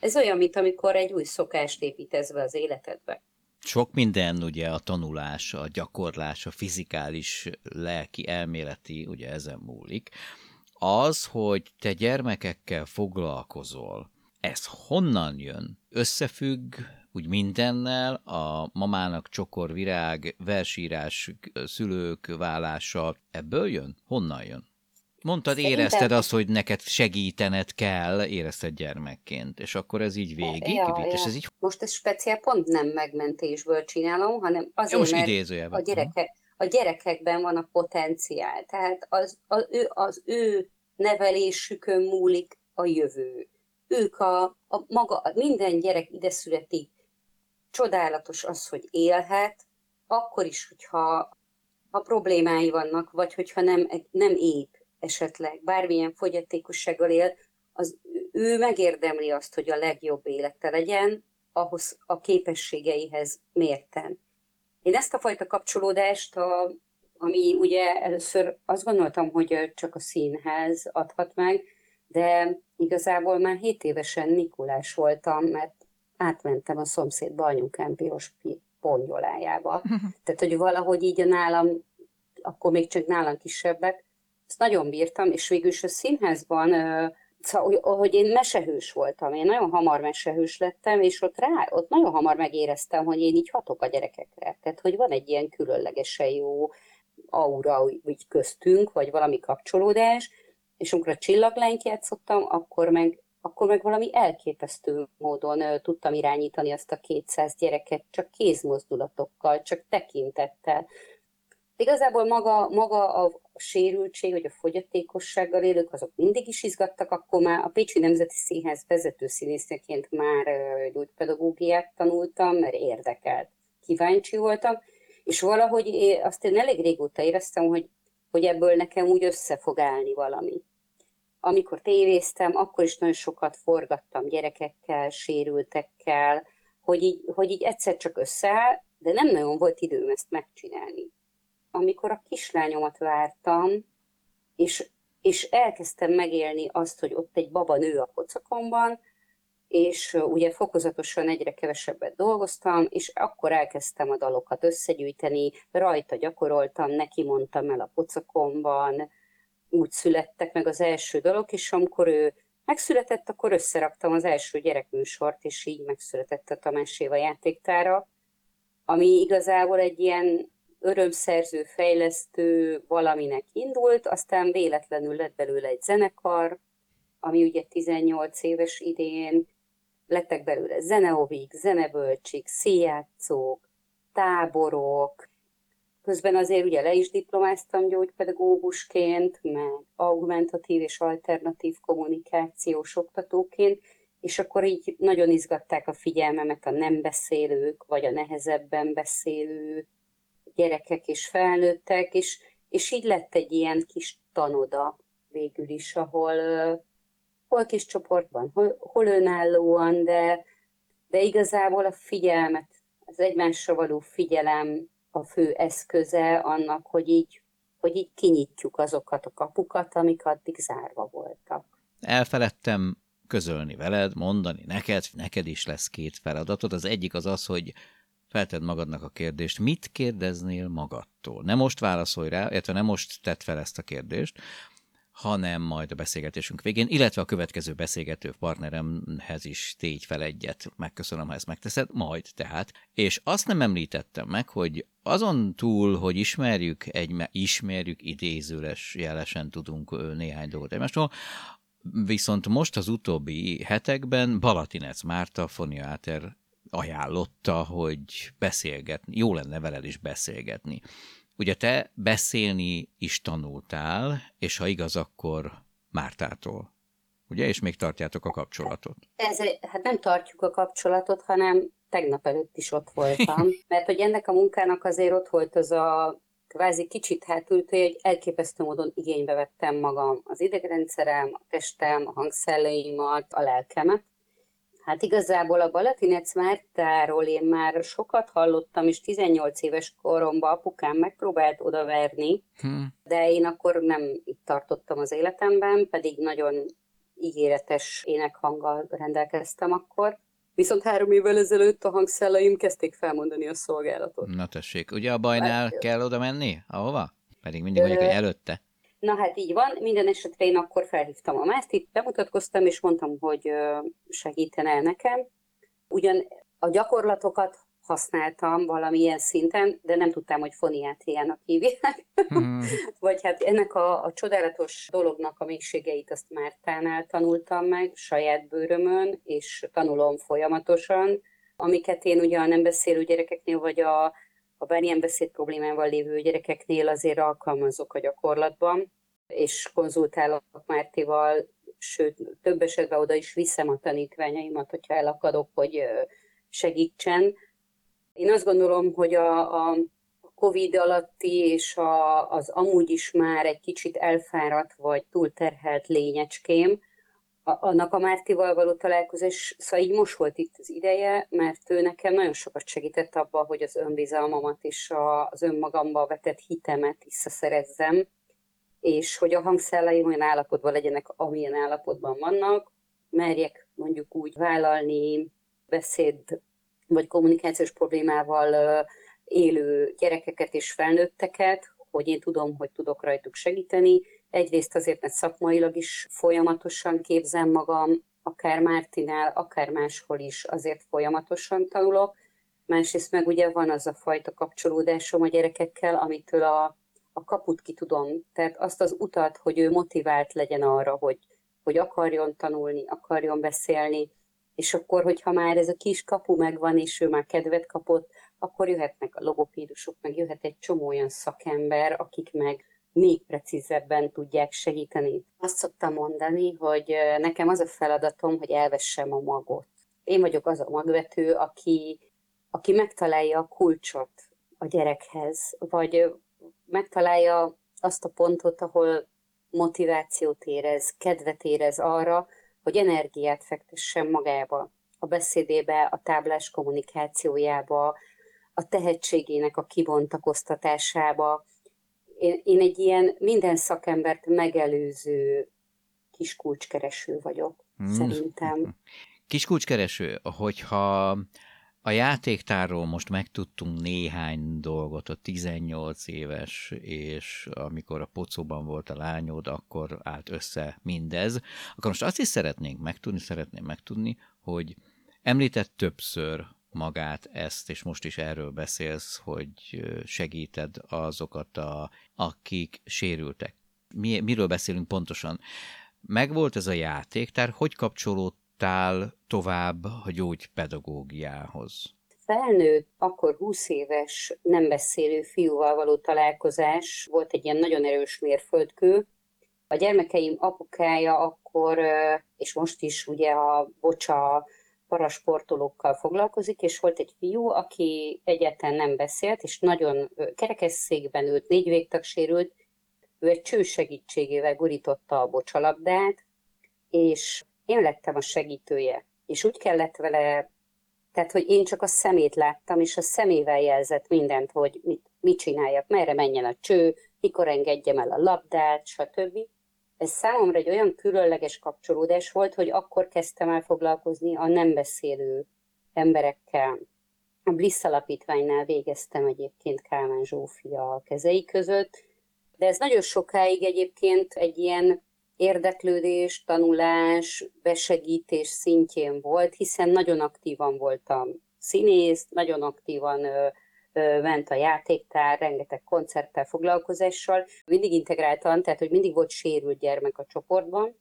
Ez olyan, mint amikor egy új szokást építesz be az életedbe. Sok minden, ugye a tanulás, a gyakorlás, a fizikális, lelki, elméleti, ugye ezen múlik. Az, hogy te gyermekekkel foglalkozol, ez honnan jön? Összefügg úgy mindennel, a mamának csokor, virág, versírás, szülők válása, ebből jön? Honnan jön? Mondtad, érezted azt, hogy neked segítened kell, érezted gyermekként, és akkor ez így végig, ja, ja. és ez így... Most ez speciál pont nem megmentésből csinálom, hanem azért, most mert a, gyereke, a gyerekekben van a potenciál, tehát az, az, ő, az ő nevelésükön múlik a jövő. Ők a, a maga, minden gyerek ide születik csodálatos az, hogy élhet, akkor is, hogyha ha problémái vannak, vagy hogyha nem, nem ép esetleg, bármilyen fogyatékossággal él, az ő megérdemli azt, hogy a legjobb élete legyen, ahhoz a képességeihez mérten. Én ezt a fajta kapcsolódást, a, ami ugye először azt gondoltam, hogy csak a színház adhat meg, de igazából már 7 évesen Mikulás voltam, mert átmentem a szomszédba anyukám piros pongyolájába. Tehát, hogy valahogy így a nálam, akkor még csak nálam kisebbek, ezt nagyon bírtam, és végül is a színházban, szóval, hogy én mesehős voltam, én nagyon hamar mesehős lettem, és ott rá, ott nagyon hamar megéreztem, hogy én így hatok a gyerekekre. Tehát, hogy van egy ilyen különlegesen jó aura úgy köztünk, vagy valami kapcsolódás, és amikor a csillaglányt játszottam, akkor meg, akkor meg valami elképesztő módon tudtam irányítani azt a 200 gyereket, csak kézmozdulatokkal, csak tekintettel. Igazából maga, maga a sérültség, vagy a fogyatékossággal élők, azok mindig is izgattak, akkor már a Pécsi Nemzeti Színház vezető színészeként már gyógypedagógiát tanultam, mert érdekelt. Kíváncsi voltam, és valahogy én, azt én elég régóta éreztem, hogy, hogy ebből nekem úgy össze fog állni valami. Amikor tévéztem, akkor is nagyon sokat forgattam gyerekekkel, sérültekkel, hogy így, hogy így egyszer csak összeáll, de nem nagyon volt időm ezt megcsinálni. Amikor a kislányomat vártam, és, és elkezdtem megélni azt, hogy ott egy baba nő a pocakomban, és ugye fokozatosan egyre kevesebbet dolgoztam, és akkor elkezdtem a dalokat összegyűjteni, rajta gyakoroltam, neki mondtam el a pocakomban, úgy születtek meg az első dalok, és amikor ő megszületett, akkor összeraktam az első gyerekműsort, és így megszületett a Tamás Éva játéktára, ami igazából egy ilyen örömszerző, fejlesztő valaminek indult, aztán véletlenül lett belőle egy zenekar, ami ugye 18 éves idén, lettek belőle zeneovik, zenebölcsik, színjátszók, táborok, közben azért ugye le is diplomáztam gyógypedagógusként, meg augmentatív és alternatív kommunikációs oktatóként, és akkor így nagyon izgatták a figyelmemet a nem beszélők, vagy a nehezebben beszélők, gyerekek és felnőttek, és, és így lett egy ilyen kis tanoda végül is, ahol hol kis csoportban, hol, hol önállóan, de, de igazából a figyelmet, az egymásra való figyelem a fő eszköze annak, hogy így, hogy így kinyitjuk azokat a kapukat, amik addig zárva voltak. Elfeledtem közölni veled, mondani neked, neked is lesz két feladatod. Az egyik az az, hogy felted magadnak a kérdést, mit kérdeznél magadtól? Nem most válaszolj rá, illetve nem most tett fel ezt a kérdést, hanem majd a beszélgetésünk végén, illetve a következő beszélgető partneremhez is tégy fel egyet. Megköszönöm, ha ezt megteszed, majd tehát. És azt nem említettem meg, hogy azon túl, hogy ismerjük, egy, ismerjük idézőles jelesen tudunk néhány dolgot egymástól, viszont most az utóbbi hetekben Balatinec Márta Foniáter ajánlotta, hogy beszélgetni, jó lenne veled is beszélgetni. Ugye te beszélni is tanultál, és ha igaz, akkor Mártától. Ugye, és még tartjátok a kapcsolatot. Ez, hát nem tartjuk a kapcsolatot, hanem tegnap előtt is ott voltam, mert hogy ennek a munkának azért ott volt az a kvázi kicsit hátultő, hogy elképesztő módon igénybe vettem magam az idegrendszerem, a testem, a hangszelleimat, a lelkemet, Hát igazából a Balatinec Mártáról én már sokat hallottam, és 18 éves koromban apukám megpróbált odaverni, hmm. de én akkor nem itt tartottam az életemben, pedig nagyon ígéretes énekhanggal rendelkeztem akkor. Viszont három évvel ezelőtt a hangszellaim kezdték felmondani a szolgálatot. Na tessék, ugye a bajnál hát, kell oda menni? Ahova? Pedig mindig mondjuk, hogy előtte. Na hát így van, minden esetre én akkor felhívtam a Mástit, bemutatkoztam, és mondtam, hogy segítene el nekem. Ugyan a gyakorlatokat használtam valamilyen szinten, de nem tudtam, hogy foniátriának hívják. Hmm. Vagy hát ennek a, a csodálatos dolognak a mélységeit azt Mártánál tanultam meg, saját bőrömön, és tanulom folyamatosan, amiket én ugye a nem beszélő gyerekeknél, vagy a, a bármilyen beszéd problémával lévő gyerekeknél azért alkalmazok a gyakorlatban és konzultálok Mártival, sőt, több esetben oda is viszem a tanítványaimat, hogyha elakadok, hogy segítsen. Én azt gondolom, hogy a, a COVID alatti és a, az amúgy is már egy kicsit elfáradt vagy túlterhelt lényecském, annak a Mártival való találkozás, szóval így most volt itt az ideje, mert ő nekem nagyon sokat segített abban, hogy az önbizalmamat és az önmagamba vetett hitemet visszaszerezzem, és hogy a hangszellaim olyan állapotban legyenek, amilyen állapotban vannak, merjek mondjuk úgy vállalni beszéd vagy kommunikációs problémával élő gyerekeket és felnőtteket, hogy én tudom, hogy tudok rajtuk segíteni. Egyrészt azért, mert szakmailag is folyamatosan képzem magam, akár Mártinál, akár máshol is azért folyamatosan tanulok. Másrészt meg ugye van az a fajta kapcsolódásom a gyerekekkel, amitől a a kaput ki tudom, tehát azt az utat, hogy ő motivált legyen arra, hogy, hogy akarjon tanulni, akarjon beszélni, és akkor, hogyha már ez a kis kapu megvan, és ő már kedvet kapott, akkor jöhetnek a logopédusok, meg jöhet egy csomó olyan szakember, akik meg még precízebben tudják segíteni. Azt szoktam mondani, hogy nekem az a feladatom, hogy elvessem a magot. Én vagyok az a magvető, aki, aki megtalálja a kulcsot a gyerekhez, vagy megtalálja azt a pontot, ahol motivációt érez, kedvet érez arra, hogy energiát fektessen magába, a beszédébe, a táblás kommunikációjába, a tehetségének a kibontakoztatásába. Én, én egy ilyen minden szakembert megelőző kis kulcskereső vagyok, hmm. szerintem. Kis kulcskereső, hogyha a játéktárról most megtudtunk néhány dolgot, a 18 éves, és amikor a pocóban volt a lányod, akkor állt össze mindez. Akkor most azt is szeretnénk megtudni, szeretném megtudni, hogy említett többször magát ezt, és most is erről beszélsz, hogy segíted azokat, a, akik sérültek. Mi, miről beszélünk pontosan? Megvolt ez a játéktár, hogy kapcsolódott jutottál tovább a gyógypedagógiához? Felnőtt, akkor 20 éves nem beszélő fiúval való találkozás volt egy ilyen nagyon erős mérföldkő. A gyermekeim apukája akkor, és most is ugye a bocsa parasportolókkal foglalkozik, és volt egy fiú, aki egyáltalán nem beszélt, és nagyon kerekesszékben ült, négy végtag sérült, ő egy cső segítségével gurította a bocsalabdát, és én lettem a segítője. És úgy kellett vele, tehát, hogy én csak a szemét láttam, és a szemével jelzett mindent, hogy mit, mit csináljak, merre menjen a cső, mikor engedjem el a labdát, stb. Ez számomra egy olyan különleges kapcsolódás volt, hogy akkor kezdtem el foglalkozni a nem beszélő emberekkel. A Bliss alapítványnál végeztem egyébként Kálmán Zsófia a kezei között, de ez nagyon sokáig egyébként egy ilyen érdeklődés, tanulás, besegítés szintjén volt, hiszen nagyon aktívan voltam színész, nagyon aktívan ment a játéktár, rengeteg koncerttel, foglalkozással, mindig integráltan, tehát hogy mindig volt sérült gyermek a csoportban,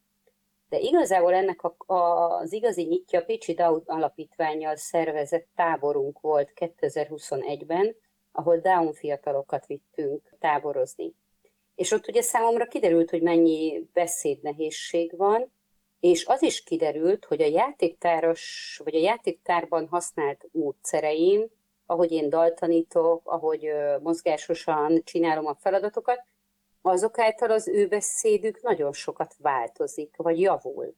de igazából ennek a, a, az igazi nyitja Pécsi Down alapítványjal szervezett táborunk volt 2021-ben, ahol Down fiatalokat vittünk táborozni. És ott ugye számomra kiderült, hogy mennyi beszédnehézség van, és az is kiderült, hogy a játéktáros, vagy a játéktárban használt módszereim, ahogy én daltanítok, ahogy mozgásosan csinálom a feladatokat, azok által az ő beszédük nagyon sokat változik, vagy javul.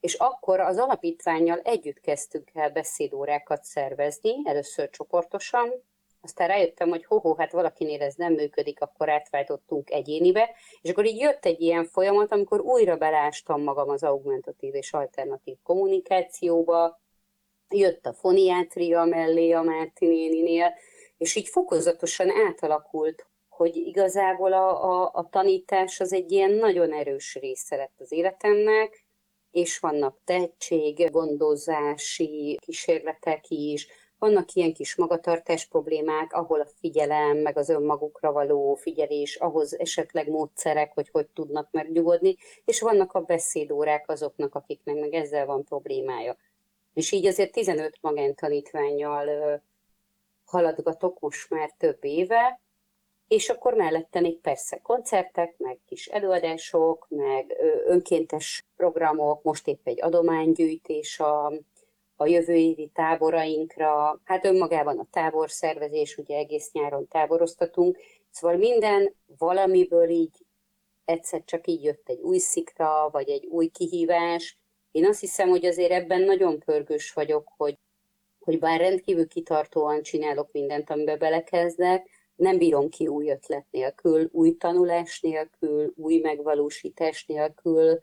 És akkor az alapítványjal együtt kezdtünk el beszédórákat szervezni, először csoportosan, aztán rájöttem, hogy hoho, hát valakinél ez nem működik, akkor átváltottunk egyénibe, és akkor így jött egy ilyen folyamat, amikor újra belástam magam az augmentatív és alternatív kommunikációba, jött a foniátria mellé a Márti néninél, és így fokozatosan átalakult, hogy igazából a, a, a tanítás az egy ilyen nagyon erős része lett az életemnek, és vannak tehetség, gondozási kísérletek is, vannak ilyen kis magatartás problémák, ahol a figyelem, meg az önmagukra való figyelés, ahhoz esetleg módszerek, hogy hogy tudnak megnyugodni, és vannak a beszédórák azoknak, akiknek meg ezzel van problémája. És így azért 15 magántanítványjal haladgatok most már több éve, és akkor mellette még persze koncertek, meg kis előadások, meg önkéntes programok, most épp egy adománygyűjtés a a jövő évi táborainkra, hát önmagában a táborszervezés, ugye egész nyáron táboroztatunk, szóval minden valamiből így egyszer csak így jött egy új szikra, vagy egy új kihívás. Én azt hiszem, hogy azért ebben nagyon pörgős vagyok, hogy, hogy bár rendkívül kitartóan csinálok mindent, amiben belekezdek, nem bírom ki új ötlet nélkül, új tanulás nélkül, új megvalósítás nélkül,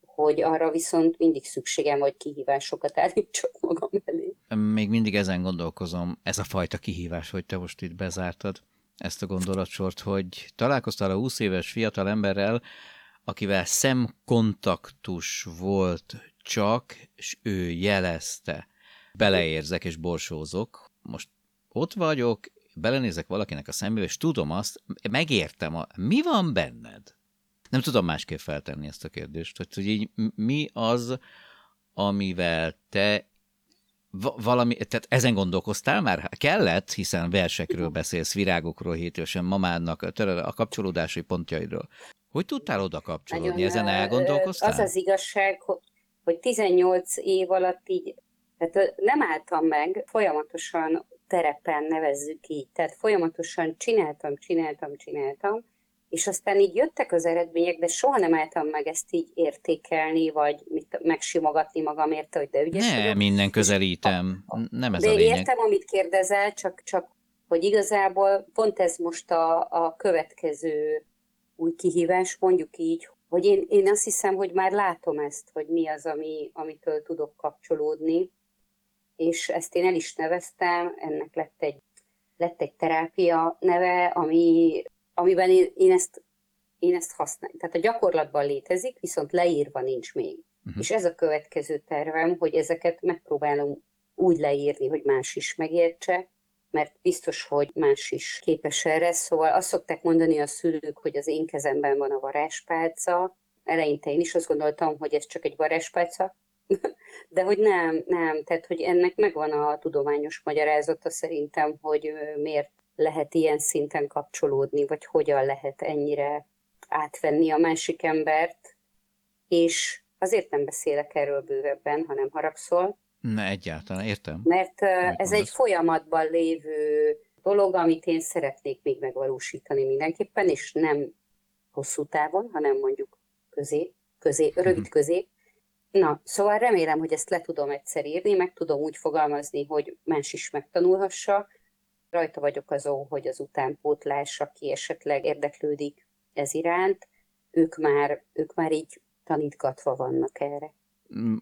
hogy arra viszont mindig szükségem, hogy kihívásokat állítsak magam elé. Még mindig ezen gondolkozom, ez a fajta kihívás, hogy te most itt bezártad ezt a gondolatsort, hogy találkoztál a 20 éves fiatal emberrel, akivel szemkontaktus volt csak, és ő jelezte, beleérzek és borsózok, most ott vagyok, belenézek valakinek a szemébe, és tudom azt, megértem, a, mi van benned? Nem tudom másképp feltenni ezt a kérdést, hogy, hogy így mi az, amivel te valami, tehát ezen gondolkoztál már? Kellett, hiszen versekről beszélsz, virágokról, hétősen, mamádnak, a kapcsolódási pontjaidról. Hogy tudtál oda kapcsolódni? Nagyon, ezen elgondolkoztál? Az az igazság, hogy 18 év alatt így, tehát nem álltam meg, folyamatosan terepen nevezzük így, tehát folyamatosan csináltam, csináltam, csináltam, és aztán így jöttek az eredmények, de soha nem álltam meg ezt így értékelni, vagy mit, megsimogatni magamért, hogy de ügyes Ne, minden közelítem, nem ez de a lényeg. értem, amit kérdezel, csak, csak hogy igazából pont ez most a, a következő új kihívás, mondjuk így, hogy én, én azt hiszem, hogy már látom ezt, hogy mi az, ami, amitől tudok kapcsolódni, és ezt én el is neveztem, ennek lett egy, lett egy terápia neve, ami amiben én, én, ezt, én ezt használom. Tehát a gyakorlatban létezik, viszont leírva nincs még. Uh-huh. És ez a következő tervem, hogy ezeket megpróbálom úgy leírni, hogy más is megértse, mert biztos, hogy más is képes erre. Szóval azt szokták mondani a szülők, hogy az én kezemben van a varázspálca. Eleinte én is azt gondoltam, hogy ez csak egy varázspálca, de hogy nem, nem, tehát hogy ennek megvan a tudományos magyarázata szerintem, hogy miért lehet ilyen szinten kapcsolódni, vagy hogyan lehet ennyire átvenni a másik embert, és azért nem beszélek erről bővebben, ha nem haragszol. Ne, egyáltalán, értem. Mert Meg ez egy folyamatban lévő dolog, amit én szeretnék még megvalósítani mindenképpen, és nem hosszú távon, hanem mondjuk közé, közé, rövid mhm. közé. Na, szóval remélem, hogy ezt le tudom egyszer írni, meg tudom úgy fogalmazni, hogy más is megtanulhassa, Rajta vagyok azon, hogy az utánpótlás, aki esetleg érdeklődik ez iránt, ők már, ők már így tanítgatva vannak erre.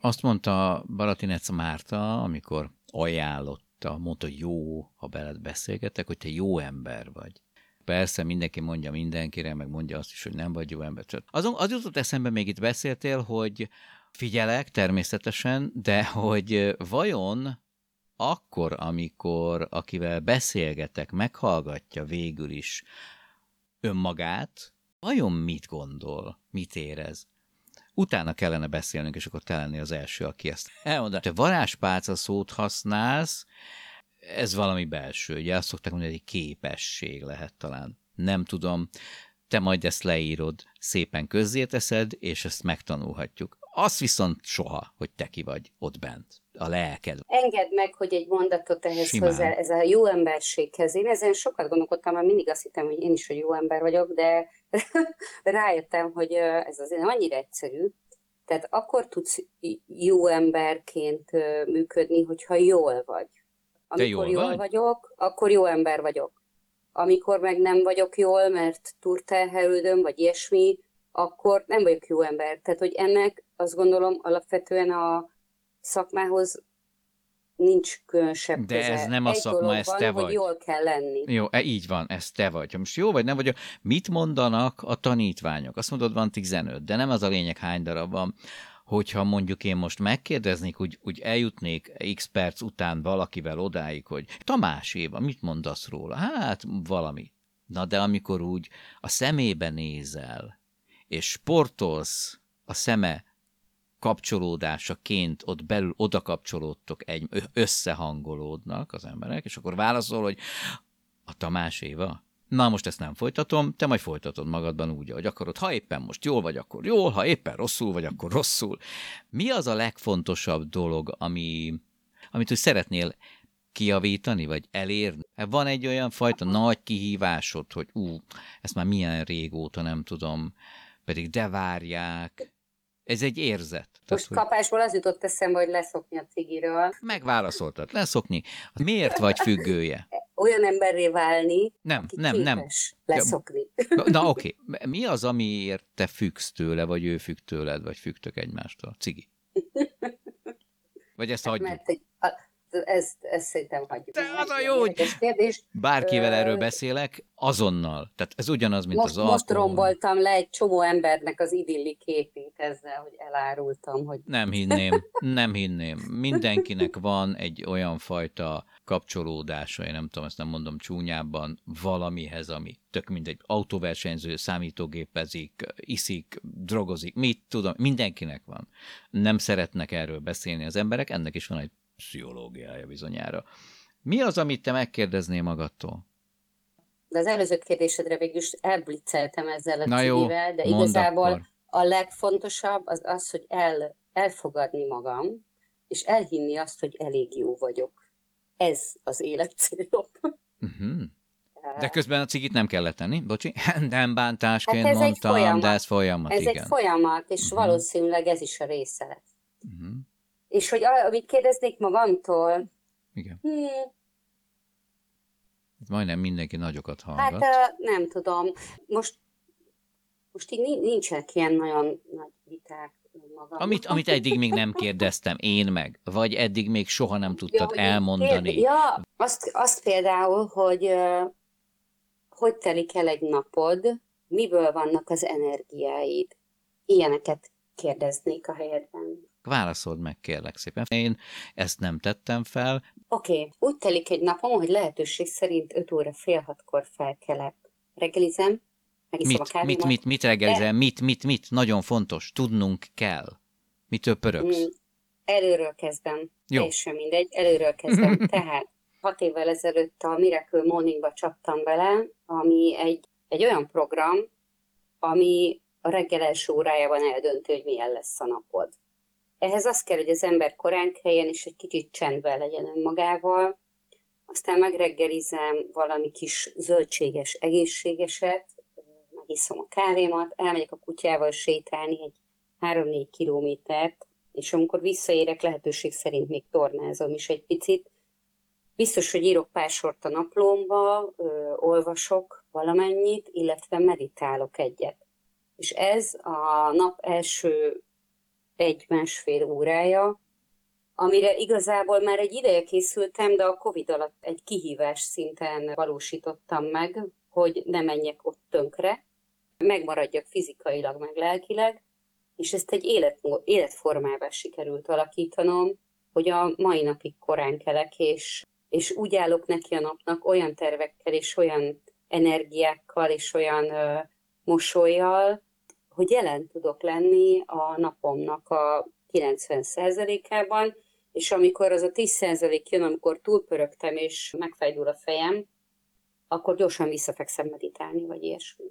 Azt mondta Baratinec Márta, amikor ajánlotta, mondta, jó, ha beled beszélgetek, hogy te jó ember vagy. Persze mindenki mondja mindenkire, meg mondja azt is, hogy nem vagy jó ember. Azon, az jutott eszembe, még itt beszéltél, hogy figyelek természetesen, de hogy vajon akkor, amikor akivel beszélgetek, meghallgatja végül is önmagát, vajon mit gondol, mit érez? Utána kellene beszélnünk, és akkor te lenni az első, aki ezt elmondja. Te varázspálca szót használsz, ez valami belső, ugye azt szokták mondani, hogy egy képesség lehet talán. Nem tudom, te majd ezt leírod, szépen közzéteszed, és ezt megtanulhatjuk. Az viszont soha, hogy te ki vagy ott bent a lelked. Engedd meg, hogy egy mondatot ehhez Simán. hozzá, ez a jó emberséghez. Én ezen sokat gondolkodtam, mert mindig azt hittem, hogy én is egy jó ember vagyok, de rájöttem, hogy ez azért nem annyira egyszerű. Tehát akkor tudsz jó emberként működni, hogyha jól vagy. Amikor jól, jól vagy? vagyok, akkor jó ember vagyok. Amikor meg nem vagyok jól, mert túrterhelődöm, vagy ilyesmi, akkor nem vagyok jó ember. Tehát, hogy ennek azt gondolom alapvetően a szakmához nincs különösebb De köze. ez nem a Egy szakma, ez van, te vagy. jól kell lenni. Jó, e, így van, ez te vagy. Ha most jó vagy, nem vagy, mit mondanak a tanítványok? Azt mondod, van 15, de nem az a lényeg, hány darab van. Hogyha mondjuk én most megkérdeznék, úgy, úgy eljutnék x perc után valakivel odáig, hogy Tamás Éva, mit mondasz róla? Hát valami. Na de amikor úgy a szemébe nézel, és sportolsz a szeme kapcsolódásaként ott belül oda kapcsolódtok, egy, összehangolódnak az emberek, és akkor válaszol, hogy a Tamás Éva? Na, most ezt nem folytatom, te majd folytatod magadban úgy, ahogy akarod. Ha éppen most jól vagy, akkor jól, ha éppen rosszul vagy, akkor rosszul. Mi az a legfontosabb dolog, ami, amit hogy szeretnél kiavítani, vagy elérni? Van egy olyan fajta nagy kihívásod, hogy ú, ezt már milyen régóta nem tudom, pedig de várják, ez egy érzet. Most Tehát, kapásból az jutott eszembe, hogy leszokni a cigiről. Megválaszoltad, leszokni. Miért vagy függője? Olyan emberré válni, nem, aki nem, nem. leszokni. Na oké, okay. mi az, amiért te függsz tőle, vagy ő függ tőled, vagy függtök egymástól? Cigi. Vagy ezt hát, hagyjuk? Mert egy, a, ezt, ezt szerintem hagyjuk. De meg, az a jó, hogy- kérdés. Bárkivel erről beszélek, azonnal. Tehát ez ugyanaz, mint Most, az most alkohol. romboltam le egy csomó embernek az idilli képét ezzel, hogy elárultam, hogy Nem hinném, nem hinném. Mindenkinek van egy olyan fajta kapcsolódása, én nem tudom, ezt nem mondom csúnyában, valamihez, ami tök mindegy, autóversenyző, számítógépezik, iszik, drogozik, mit tudom, mindenkinek van. Nem szeretnek erről beszélni az emberek, ennek is van egy pszichológiája bizonyára. Mi az, amit te megkérdeznél magadtól? de az előző kérdésedre végül is elblitzeltem ezzel a Na jó, cigivel, de mondd igazából akkor. a legfontosabb az az, hogy el, elfogadni magam, és elhinni azt, hogy elég jó vagyok. Ez az élet célom. Uh-huh. De közben a cigit nem kellett tenni, bocsi, nem bántásként Hát ez egy mondtam, folyamat. de ez folyamat, Ez igen. egy folyamat, és Mhm. valószínűleg ez is a része lesz. uh-huh. És hogy amit kérdeznék magamtól, Igen. hmm, Itt majdnem mindenki nagyokat hallgat. hát nem tudom, most, most így ni- nincsenek ilyen nagyon nagy viták magam. Amit, amit eddig még nem kérdeztem én meg, vagy eddig még soha nem tudtad hogy elmondani. Kérd- Ja, azt, azt például, hogy hogy telik el egy napod, miből vannak az energiáid. Ilyeneket kérdeznék a helyedben. Válaszold meg, kérlek szépen. Én ezt nem tettem fel. Oké, okay. úgy telik egy napom, hogy lehetőség szerint 5 óra fél hatkor felkelek. Reggelizem, megiszom a Mit, kávémat. mit, mit, mit reggelizel? Mit, mit, mit? Nagyon fontos. Tudnunk kell. Mitől pörögsz? Mm, Előről kezdem. Jó. Teljesen mindegy, előről kezdem. Tehát hat évvel ezelőtt a Miracle Morningba csaptam bele, ami egy, egy olyan program, ami a reggel első órájában eldönti, hogy milyen lesz a napod. Ehhez az kell, hogy az ember korán keljen, és egy kicsit csendben legyen önmagával, aztán megreggelizem valami kis zöldséges, egészségeset, megiszom a kávémat, elmegyek a kutyával sétálni egy 3-4 kilométert, és amikor visszaérek, lehetőség szerint még tornázom is egy picit. Biztos, hogy írok pár sort a naplómba, ö, olvasok valamennyit, illetve meditálok egyet. És ez a nap első egy-másfél órája, amire igazából már egy ideje készültem, de a Covid alatt egy kihívás szinten valósítottam meg, hogy ne menjek ott tönkre, megmaradjak fizikailag, meg lelkileg, és ezt egy élet, életformává sikerült alakítanom, hogy a mai napig korán kelek, és, és úgy állok neki a napnak olyan tervekkel, és olyan energiákkal, és olyan ö, mosolyjal, hogy jelen tudok lenni a napomnak a 90%-ában, és amikor az a 10% jön, amikor túlpörögtem, és megfejdul a fejem, akkor gyorsan visszafekszem meditálni, vagy ilyesmi.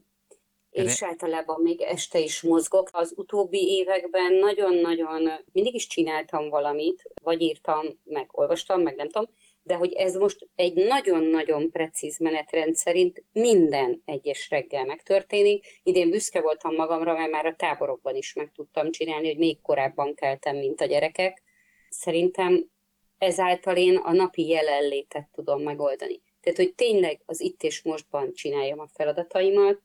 Erre- És általában még este is mozgok. Az utóbbi években nagyon-nagyon mindig is csináltam valamit, vagy írtam, meg olvastam, meg nem tudom, de hogy ez most egy nagyon-nagyon precíz menetrend szerint minden egyes reggel megtörténik. Idén büszke voltam magamra, mert már a táborokban is meg tudtam csinálni, hogy még korábban keltem, mint a gyerekek. Szerintem ezáltal én a napi jelenlétet tudom megoldani. Tehát, hogy tényleg az itt és mostban csináljam a feladataimat,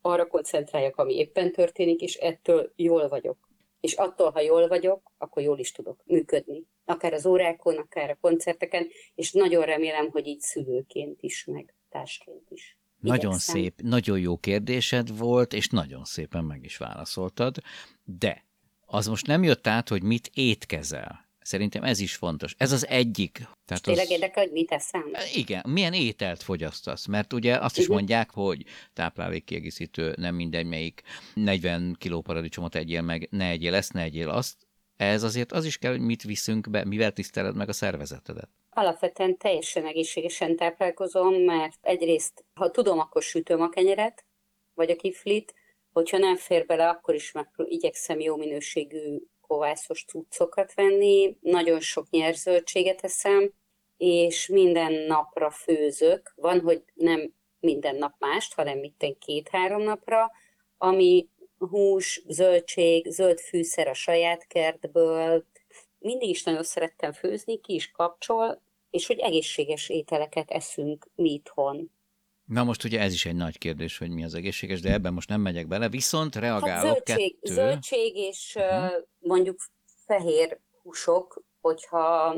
arra koncentráljak, ami éppen történik, és ettől jól vagyok. És attól, ha jól vagyok, akkor jól is tudok működni. Akár az órákon, akár a koncerteken, és nagyon remélem, hogy így szülőként is, meg társként is. Nagyon Igyekszem. szép, nagyon jó kérdésed volt, és nagyon szépen meg is válaszoltad, de az most nem jött át, hogy mit étkezel. Szerintem ez is fontos. Ez az egyik. Tehát Tényleg az... érdekel, hogy mit eszem? Igen, milyen ételt fogyasztasz? Mert ugye azt is mondják, hogy táplálékkiegészítő, nem mindegy melyik, 40 kiló paradicsomot egyél meg, ne egyél ezt, ne egyél azt. Ez azért az is kell, hogy mit viszünk be, mivel tiszteled meg a szervezetedet. Alapvetően teljesen egészségesen táplálkozom, mert egyrészt, ha tudom, akkor sütöm a kenyeret, vagy a kiflit, hogyha nem fér bele, akkor is meg igyekszem jó minőségű kovászos cuccokat venni, nagyon sok nyerzöldséget eszem, és minden napra főzök. Van, hogy nem minden nap mást, hanem minden két-három napra, ami hús, zöldség, zöld fűszer a saját kertből. Mindig is nagyon szerettem főzni, ki is kapcsol, és hogy egészséges ételeket eszünk mi itthon. Na most ugye ez is egy nagy kérdés, hogy mi az egészséges, de ebben most nem megyek bele, viszont Hát reagálok zöldség, kettő. zöldség és uh mondjuk fehér húsok, hogyha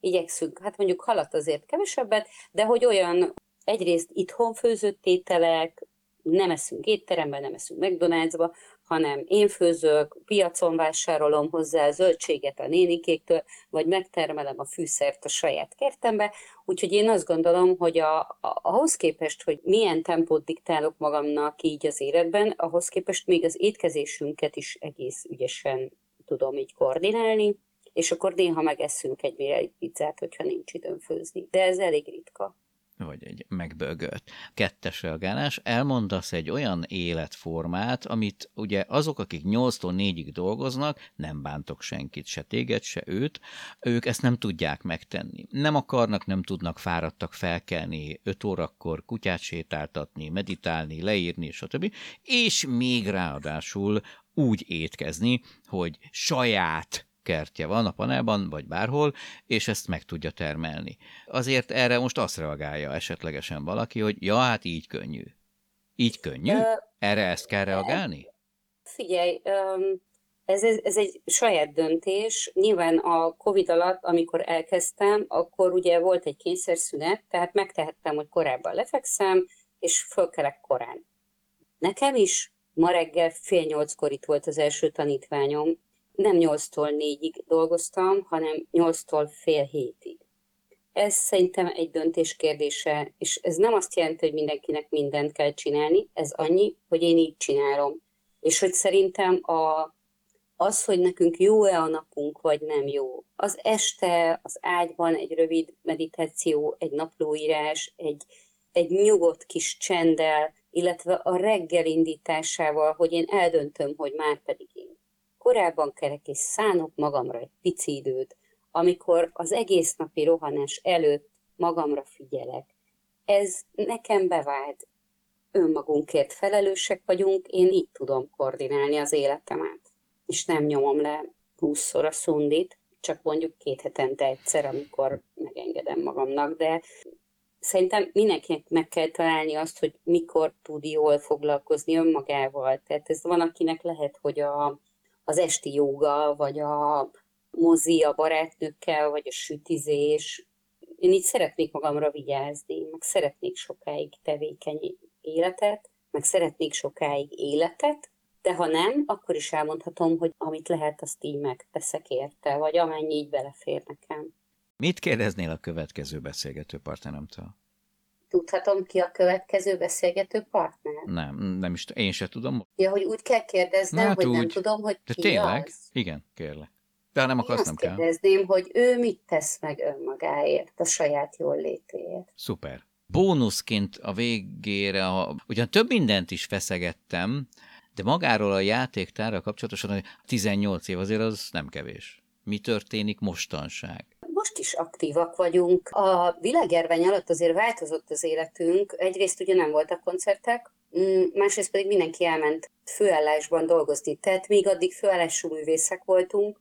igyekszünk, hát mondjuk halat azért kevesebbet, de hogy olyan egyrészt itthon főzött ételek, nem eszünk étteremben, nem eszünk McDonald'sba, hanem én főzök, piacon vásárolom hozzá a zöldséget a nénikéktől, vagy megtermelem a fűszert a saját kertembe. Úgyhogy én azt gondolom, hogy a, a, ahhoz képest, hogy milyen tempót diktálok magamnak így az életben, ahhoz képest még az étkezésünket is egész ügyesen tudom így koordinálni, és akkor néha megeszünk egy pizzát, hogyha nincs időm főzni. De ez elég ritka vagy egy megbögött. Kettes reagálás, elmondasz egy olyan életformát, amit ugye azok, akik 8-tól 4-ig dolgoznak, nem bántok senkit, se téged, se őt, ők ezt nem tudják megtenni. Nem akarnak, nem tudnak fáradtak felkelni 5 órakor, kutyát sétáltatni, meditálni, leírni, stb. És még ráadásul úgy étkezni, hogy saját kertje van a panelban, vagy bárhol, és ezt meg tudja termelni. Azért erre most azt reagálja esetlegesen valaki, hogy ja, hát így könnyű. Így könnyű? Erre ezt kell reagálni? Figyelj, ez, ez, ez egy saját döntés. Nyilván a Covid alatt, amikor elkezdtem, akkor ugye volt egy kényszerszünet, tehát megtehettem, hogy korábban lefekszem, és fölkelek korán. Nekem is ma reggel fél nyolckor itt volt az első tanítványom, nem 8-tól 4-ig dolgoztam, hanem 8-tól fél hétig. Ez szerintem egy döntés kérdése, és ez nem azt jelenti, hogy mindenkinek mindent kell csinálni, ez annyi, hogy én így csinálom. És hogy szerintem a, az, hogy nekünk jó-e a napunk, vagy nem jó. Az este, az ágyban egy rövid meditáció, egy naplóírás, egy, egy nyugodt kis csenddel, illetve a reggel indításával, hogy én eldöntöm, hogy már pedig én korábban kerek és szánok magamra egy pici időt, amikor az egész napi rohanás előtt magamra figyelek. Ez nekem bevált. Önmagunkért felelősek vagyunk, én így tudom koordinálni az életemet. És nem nyomom le húszszor a szundit, csak mondjuk két hetente egyszer, amikor megengedem magamnak, de szerintem mindenkinek meg kell találni azt, hogy mikor tud jól foglalkozni önmagával. Tehát ez van, akinek lehet, hogy a az esti joga, vagy a mozi a barátnőkkel, vagy a sütizés. Én így szeretnék magamra vigyázni, meg szeretnék sokáig tevékeny életet, meg szeretnék sokáig életet, de ha nem, akkor is elmondhatom, hogy amit lehet, azt így megteszek érte, vagy amennyi így belefér nekem. Mit kérdeznél a következő beszélgető partneremtől? Tudhatom ki a következő beszélgető partner? Nem, nem is, én se tudom. Ja, hogy úgy kell kérdeznem, hát hogy úgy. nem tudom, hogy De ki tényleg? az? Igen, kérlek. De ha nem akarsz, nem kell. kérdezném, hogy ő mit tesz meg önmagáért, a saját jól létéért. Szuper. Bónuszként a végére, ha, ugyan több mindent is feszegettem, de magáról a játéktárral kapcsolatosan, hogy 18 év azért az nem kevés. Mi történik mostanság? Most is aktívak vagyunk. A világjárvány alatt azért változott az életünk. Egyrészt ugye nem voltak koncertek, mm, másrészt pedig mindenki elment főállásban dolgozni. Tehát még addig főállású művészek voltunk,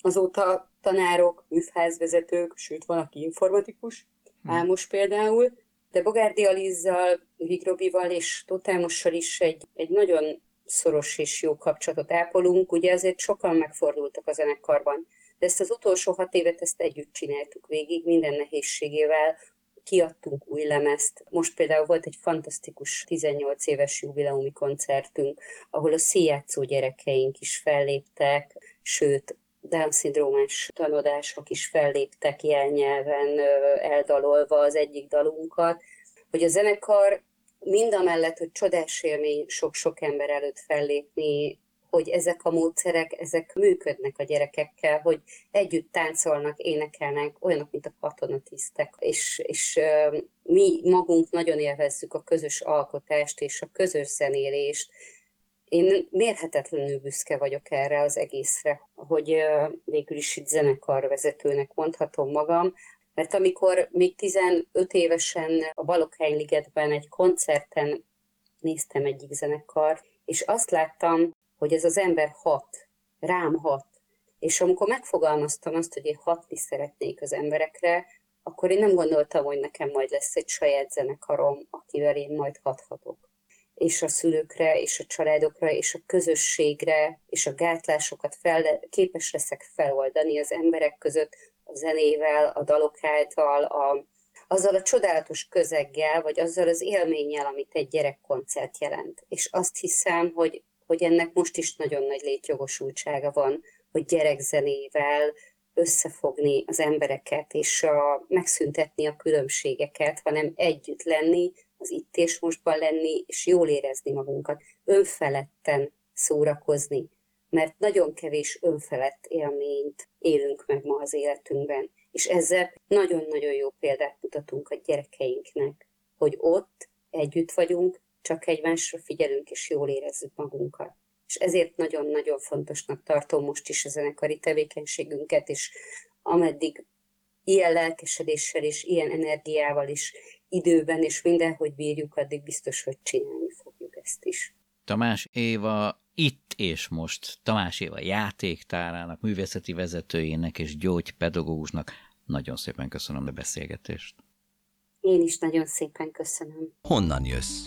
azóta tanárok, műfházvezetők, sőt van, aki informatikus, hmm. Ámos például, de Bogárdi Alizzal, Vigrobival és Totámossal is egy, egy nagyon szoros és jó kapcsolatot ápolunk. Ugye azért sokan megfordultak a zenekarban de ezt az utolsó hat évet ezt együtt csináltuk végig, minden nehézségével, kiadtunk új lemezt. Most például volt egy fantasztikus 18 éves jubileumi koncertünk, ahol a szíjátszó gyerekeink is felléptek, sőt, Down-szindrómás tanodások is felléptek jelnyelven, eldalolva az egyik dalunkat, hogy a zenekar mind a mellett, hogy csodás élmény sok-sok ember előtt fellépni, hogy ezek a módszerek, ezek működnek a gyerekekkel, hogy együtt táncolnak, énekelnek, olyanok, mint a katonatisztek, és, és mi magunk nagyon élvezzük a közös alkotást és a közös zenélést. Én mérhetetlenül büszke vagyok erre az egészre, hogy végül is itt zenekarvezetőnek mondhatom magam, mert amikor még 15 évesen a Balokhány-ligetben egy koncerten néztem egyik zenekar, és azt láttam, hogy ez az ember hat, rám hat. És amikor megfogalmaztam azt, hogy én hatni szeretnék az emberekre, akkor én nem gondoltam, hogy nekem majd lesz egy saját zenekarom, akivel én majd hathatok. És a szülőkre, és a családokra, és a közösségre, és a gátlásokat fel, képes leszek feloldani az emberek között, a zenével, a dalok által, a, azzal a csodálatos közeggel, vagy azzal az élménnyel, amit egy gyerekkoncert jelent. És azt hiszem, hogy, hogy ennek most is nagyon nagy létjogosultsága van, hogy gyerekzenével összefogni az embereket, és a, megszüntetni a különbségeket, hanem együtt lenni, az itt és mostban lenni, és jól érezni magunkat, önfeledten szórakozni, mert nagyon kevés önfelett élményt élünk meg ma az életünkben, és ezzel nagyon-nagyon jó példát mutatunk a gyerekeinknek, hogy ott együtt vagyunk, csak egymásra figyelünk, és jól érezzük magunkat. És ezért nagyon-nagyon fontosnak tartom most is a zenekari tevékenységünket, és ameddig ilyen lelkesedéssel és ilyen energiával is időben és mindenhogy bírjuk, addig biztos, hogy csinálni fogjuk ezt is. Tamás Éva itt és most Tamás Éva játéktárának, művészeti vezetőjének és gyógypedagógusnak nagyon szépen köszönöm a beszélgetést. Én is nagyon szépen köszönöm. Honnan jössz?